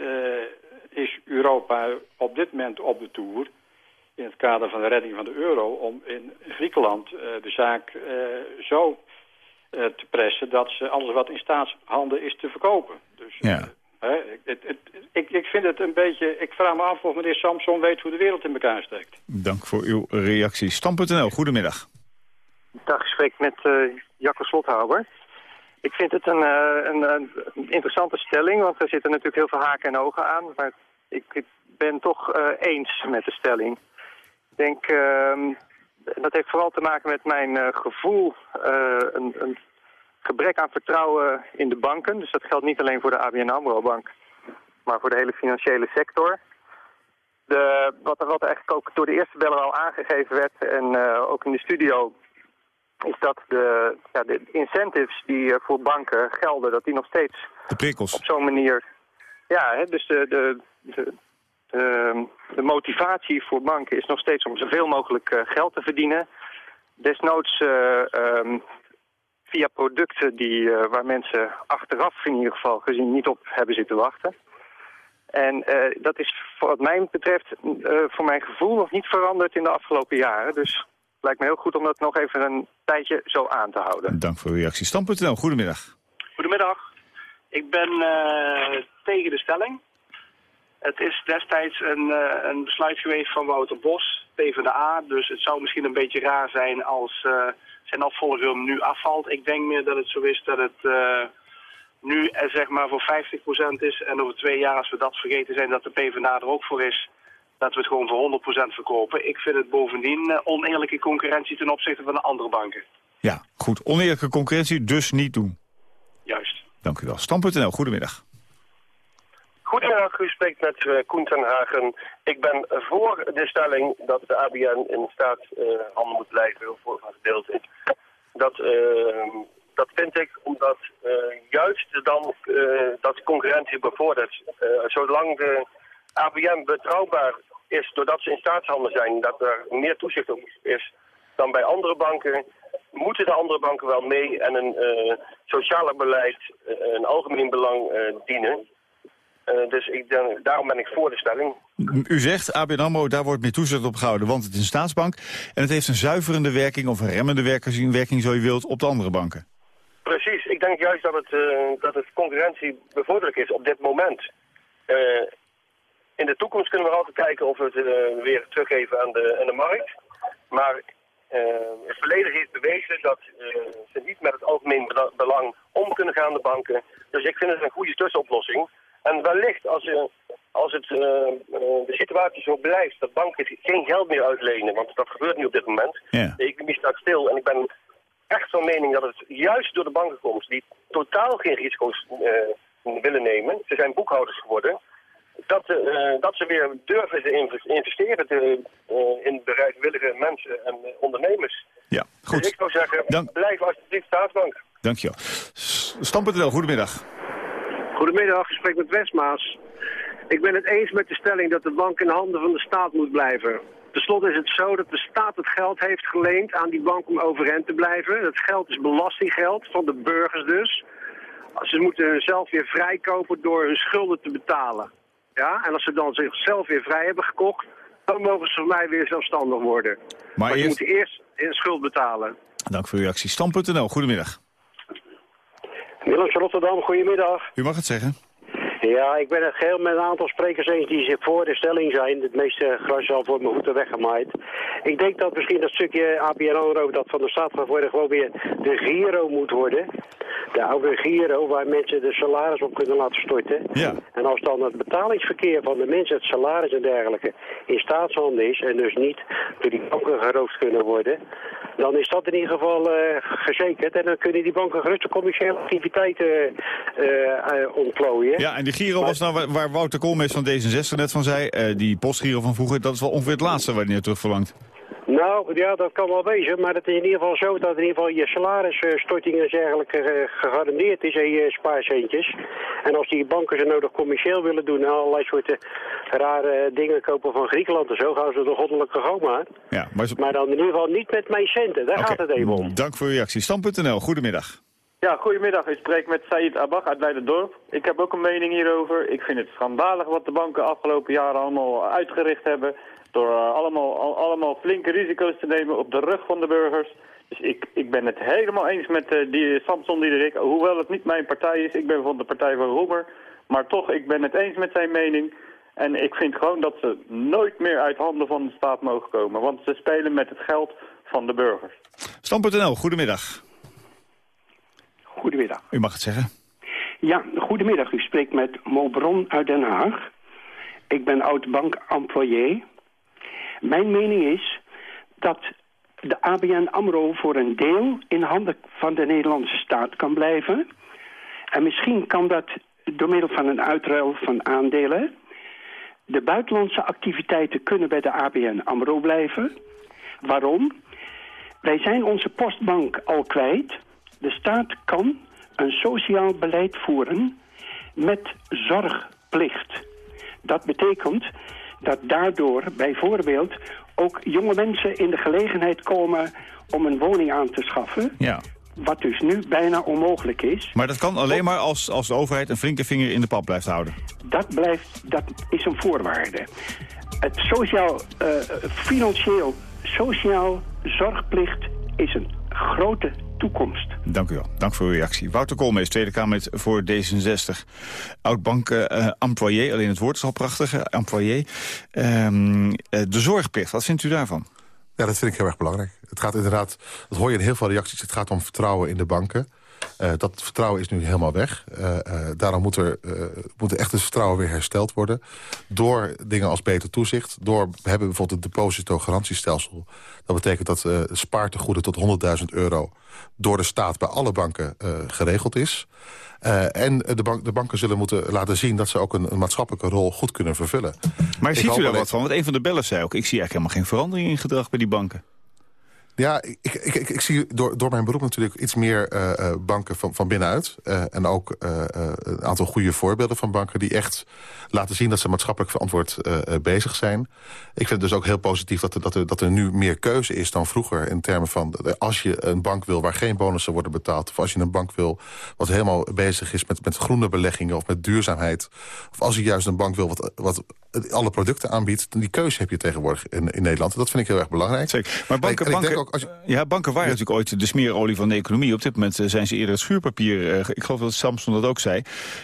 is Europa op dit moment op de toer in het kader van de redding van de euro... om in Griekenland de zaak zo eh, te pressen dat ze alles wat in staatshanden is te verkopen. Dus Ja. hè, het, het, ik, ik vind het een beetje... Ik vraag me af of meneer Samson weet hoe de wereld in elkaar steekt. Dank voor uw reactie. Stam.nl, goedemiddag. Dag, ik spreek met eh Jacco Slothouwer. Ik vind het een, eh, een, een interessante stelling, want er zitten natuurlijk heel veel haken en ogen aan. Maar ik, ik ben toch eh, eens met de stelling. Ik denk, ehm, dat heeft vooral te maken met mijn eh, gevoel, eh, een, een gebrek aan vertrouwen in de banken. Dus dat geldt niet alleen voor de ABN AMRO-bank, maar voor de hele financiële sector. De, wat, er, wat eigenlijk ook door de eerste beller al aangegeven werd en eh, ook in de studio is dat de, ja, de incentives die voor banken gelden, dat die nog steeds De prikkels. op zo'n manier... Ja, hè, dus de, de, de, de, de motivatie voor banken is nog steeds om zoveel mogelijk eh, geld te verdienen. Desnoods eh, ehm, via producten die, eh, waar mensen achteraf in ieder geval gezien niet op hebben zitten wachten. En eh, dat is voor wat mij betreft eh, voor mijn gevoel nog niet veranderd in de afgelopen jaren. Dus het lijkt me heel goed om dat nog even een tijdje zo aan te houden. Dank voor uw reactie. Stam.nl, goedemiddag. Goedemiddag. Ik ben eh, tegen de stelling. Het is destijds een, eh, een besluit geweest van Wouter Bos, PvdA. Dus het zou misschien een beetje raar zijn als eh, zijn opvolger hem nu afvalt. Ik denk meer dat het zo is dat het eh, nu zeg maar voor 50% is. En over twee jaar, als we dat vergeten zijn, dat de PvdA er ook voor is. Dat we het gewoon voor 100% verkopen. Ik vind het bovendien oneerlijke concurrentie ten opzichte van de andere banken. Ja, goed. Oneerlijke concurrentie, dus niet doen. Juist. Dank u wel. Stam.nl, goedemiddag. Goedemiddag, u spreekt met uh, Koen ten Hagen. Ik ben voor de stelling dat de ABN in staatshanden moet blijven, voor een gedeelte. Dat, uh, dat vind ik omdat uh, juist dan dat concurrentie bevordert. zolang de ABN betrouwbaar is doordat ze in staatshanden zijn, dat er meer toezicht op is dan bij andere banken, moeten de andere banken wel mee en een socialer beleid, een algemeen belang dienen. Uh, dus ik denk, daarom ben ik voor de stelling. U zegt, ABN AMRO, daar wordt meer toezicht op gehouden, want het is een staatsbank. En het heeft een zuiverende werking, of een remmende werking, zo je wilt, op de andere banken. Precies, ik denk juist dat het, uh, dat het concurrentie bevorderlijk is op dit moment. Uh, in de toekomst kunnen we altijd kijken of we het weer teruggeven aan de, aan de markt. Maar het verleden heeft bewezen dat ze niet met het algemeen belang om kunnen gaan, de banken. Dus ik vind het een goede tussenoplossing. En wellicht als, uh, als het, uh, uh, de situatie zo blijft dat banken geen geld meer uitlenen, want dat gebeurt nu op dit moment. Ja. De economie staat stil en ik ben echt van mening dat het juist door de banken komt die totaal geen risico's willen nemen. Ze zijn boekhouders geworden. Dat, dat ze weer durven te investeren te, in bereidwillige mensen en ondernemers. Ja, goed. Dus ik zou zeggen, Dank. blijf alsjeblieft staatsbank. Dank je wel. Stam.nl, goedemiddag. Goedemiddag, ik spreek met Westmaas. Ik ben het eens met de stelling dat de bank in de handen van de staat moet blijven. Ten slotte is het zo dat de staat het geld heeft geleend aan die bank om overeind te blijven. Dat geld is belastinggeld, van de burgers dus. Ze moeten hunzelf weer vrijkopen door hun schulden te betalen. Ja? En als ze dan zichzelf weer vrij hebben gekocht, dan mogen ze voor mij weer zelfstandig worden. Maar, maar eerst... ze moeten eerst een schuld betalen. Dank voor uw reactie. Stam.nl, goedemiddag. Willem Rotterdam, goedemiddag. U mag het zeggen. Ja, ik ben het geheel met een aantal sprekers eens die zich voor de stelling zijn. Het meeste gras is al voor mijn voeten weggemaaid. Ik denk dat misschien dat stukje ABN AMRO dat van de staat gaat worden gewoon weer de Giro moet worden. De oude Giro waar mensen de salaris op kunnen laten storten. Ja. En als dan het betalingsverkeer van de mensen, het salaris en dergelijke, in staatshanden is en dus niet door die banken geroofd kunnen worden, dan is dat in ieder geval uh, gezekerd. En dan kunnen die banken gerust de commerciële activiteiten uh, uh, ontplooien. Ja, en die Giro maar, was nou waar, waar Wouter Koolmees van D66 net van zei, die postgiro van vroeger, dat is wel ongeveer het laatste waar hij naar terug verlangt. Nou, ja, dat kan wel wezen, maar het is in ieder geval zo dat in ieder geval je salarisstorting en dergelijke gegarandeerd is en je spaarcentjes. En als die banken zo nodig commercieel willen doen en allerlei soorten rare dingen kopen van Griekenland en zo, gaan ze de goddelijke gang maar. Ja, maar, ze... maar dan in ieder geval niet met mijn centen, daar okay. gaat het even om. Dank voor uw reactie. Stam.nl, goedemiddag. Ja, goedemiddag. Ik spreek met Said Abag uit Leiderdorp. Ik heb ook een mening hierover. Ik vind het schandalig wat de banken afgelopen jaren allemaal uitgericht hebben. Door uh, allemaal, al, allemaal flinke risico's te nemen op de rug van de burgers. Dus ik, ik ben het helemaal eens met uh, die Samson Diederik. Hoewel het niet mijn partij is, ik ben van de partij van Roemer. Maar toch, ik ben het eens met zijn mening. En ik vind gewoon dat ze nooit meer uit handen van de staat mogen komen. Want ze spelen met het geld van de burgers. Stam.nl, goedemiddag. Goedemiddag. U mag het zeggen. Ja, goedemiddag. U spreekt met Mobron uit Den Haag. Ik ben oud-bankemployé. Mijn mening is dat de ABN AMRO voor een deel in handen van de Nederlandse staat kan blijven. En misschien kan dat door middel van een uitruil van aandelen. De buitenlandse activiteiten kunnen bij de ABN AMRO blijven. Waarom? Wij zijn onze postbank al kwijt. De staat kan een sociaal beleid voeren met zorgplicht. Dat betekent dat daardoor bijvoorbeeld ook jonge mensen in de gelegenheid komen om een woning aan te schaffen. Ja. Wat dus nu bijna onmogelijk is. Maar dat kan alleen maar als, als de overheid een flinke vinger in de pap blijft houden. Dat, blijft, dat is een voorwaarde. Het sociaal, uh, financieel, sociaal zorgplicht is een grote toekomst. Dank u wel. Dank voor uw reactie. Wouter Koolmees, Tweede Kamer voor D66. Oud-bank uh, employé, alleen het woord is al prachtig, employé. Um, uh, de zorgplicht, wat vindt u daarvan? Ja, dat vind ik heel erg belangrijk. Het gaat inderdaad, dat hoor je in heel veel reacties, het gaat om vertrouwen in de banken. Uh, dat vertrouwen is nu helemaal weg. Uh, uh, daarom moet er, moet echt het vertrouwen weer hersteld worden. Door dingen als beter toezicht. Door, we hebben bijvoorbeeld het depositogarantiestelsel. Dat betekent dat spaartegoeden tot 100.000 euro... door de staat bij alle banken geregeld is. en de, bank, de, banken zullen moeten laten zien dat ze ook een, een maatschappelijke rol goed kunnen vervullen. Maar ziet u daar wat van? Want een van de bellen zei ook... ik zie eigenlijk helemaal geen verandering in gedrag bij die banken. Ja, ik, ik, ik, ik, zie door, door mijn beroep natuurlijk iets meer uh, banken van, van binnenuit. Uh, en ook uh, een aantal goede voorbeelden van banken die echt laten zien dat ze maatschappelijk verantwoord bezig zijn. Ik vind het dus ook heel positief dat er, dat, er, dat er nu meer keuze is dan vroeger. In termen van als je een bank wil waar geen bonussen worden betaald. Of als je een bank wil wat helemaal bezig is met, met groene beleggingen of met duurzaamheid. Of als je juist een bank wil wat, wat alle producten aanbiedt. Die keuze heb je tegenwoordig in, in Nederland. Dat vind ik heel erg belangrijk. Zeker. Maar banken, ik, banken, ook als je, ja, banken waren ja. natuurlijk ooit de smeerolie van de economie. Op dit moment zijn ze eerder het schuurpapier. Uh, ik geloof dat Samson dat ook zei.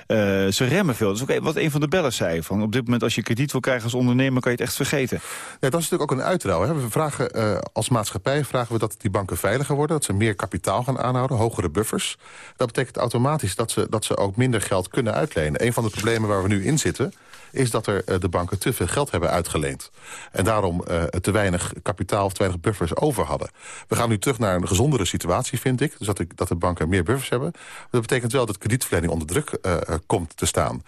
Uh, ze remmen veel. Dat is ook wat een van de bellers zei. Van op dit moment als je krediet wil krijgen als ondernemer... kan je het echt vergeten. Ja, dat is natuurlijk ook een uitrouw. Hè. We vragen uh, als maatschappij vragen we dat die banken veiliger worden. Dat ze meer kapitaal gaan aanhouden. Hogere buffers. Dat betekent automatisch dat ze, dat ze ook minder geld kunnen uitlenen. Een van de problemen waar we nu in zitten is dat er uh, de banken te veel geld hebben uitgeleend. En daarom uh, te weinig kapitaal of te weinig buffers over hadden. We gaan nu terug naar een gezondere situatie, vind ik. Dus dat de, dat de banken meer buffers hebben. Dat betekent wel dat kredietverlening onder druk uh, komt te staan.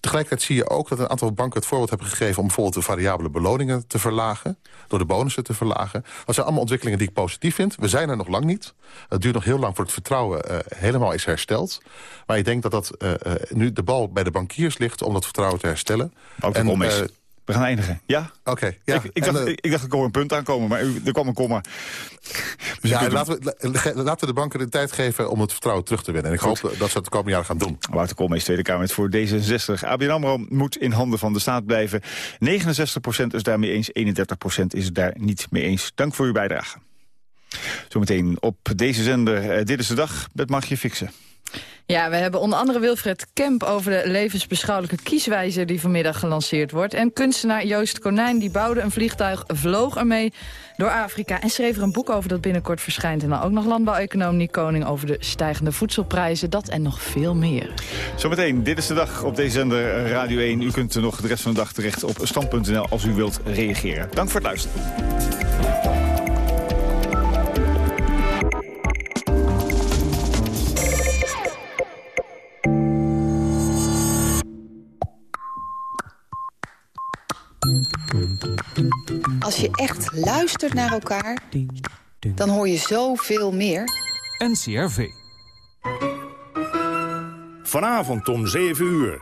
tegelijkertijd zie je ook dat een aantal banken het voorbeeld hebben gegeven... om bijvoorbeeld de variabele beloningen te verlagen. Door de bonussen te verlagen. Dat zijn allemaal ontwikkelingen die ik positief vind. We zijn er nog lang niet. Het duurt nog heel lang voor het vertrouwen helemaal is hersteld. Maar ik denk dat dat nu de bal bij de bankiers ligt... om dat vertrouwen te herstellen. Ook en, uh, we gaan eindigen. Ja? Oké. Okay, ja. ik, ik, dacht, en, uh, ik dacht, er kon een punt aankomen, maar er kwam een komma. Dus (laughs) ja, laten we, laten we de banken de tijd geven om het vertrouwen terug te winnen. En ik Goed. hoop dat ze het de komende jaren gaan doen. Wouter Koolmees, Tweede Kamer voor D66. ABN AMRO moet in handen van de staat blijven. 69% is daarmee eens, 31% is daar niet mee eens. Dank voor uw bijdrage. Zometeen op deze zender, uh, dit is de dag, met Magje Fixen. Ja, we hebben onder andere Wilfred Kemp over de levensbeschouwelijke kieswijze die vanmiddag gelanceerd wordt. En kunstenaar Joost Konijn die bouwde een vliegtuig, vloog ermee door Afrika en schreef er een boek over dat binnenkort verschijnt. En dan ook nog landbouweconoom Nick Koning over de stijgende voedselprijzen. Dat en nog veel meer. Zometeen, dit is de dag op deze zender Radio 1. U kunt nog de rest van de dag terecht op stand.nl als u wilt reageren. Dank voor het luisteren. Als je echt luistert naar elkaar, dan hoor je zoveel meer. NCRV. Vanavond om 7 uur.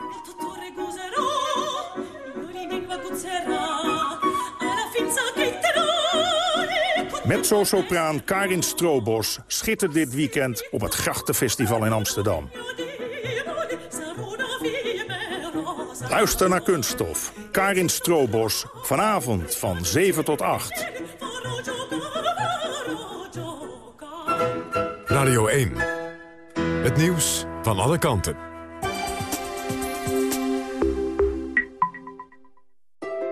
Mezzo-sopraan Karin Stroobos schittert dit weekend op het Grachtenfestival in Amsterdam. Luister naar Kunststof. Karin Stroobos. Vanavond van 7 tot 8. Radio 1. Het nieuws van alle kanten.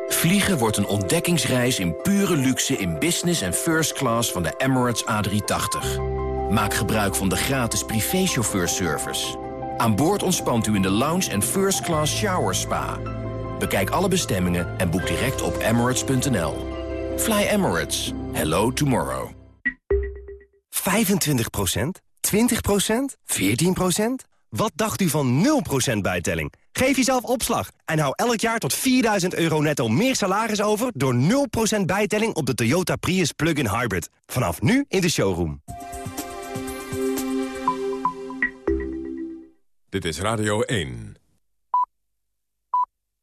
Vliegen wordt een ontdekkingsreis in pure luxe in business en first class van de Emirates A380. Maak gebruik van de gratis privéchauffeurservice. Aan boord ontspant u in de lounge en first class shower spa. Bekijk alle bestemmingen en boek direct op emirates.nl. Fly Emirates. Hello tomorrow. 25% 20% 14% Wat dacht u van 0% bijtelling? Geef jezelf opslag en hou elk jaar tot 4000 euro netto meer salaris over... door 0% bijtelling op de Toyota Prius Plug-in Hybrid. Vanaf nu in de showroom. Dit is Radio 1.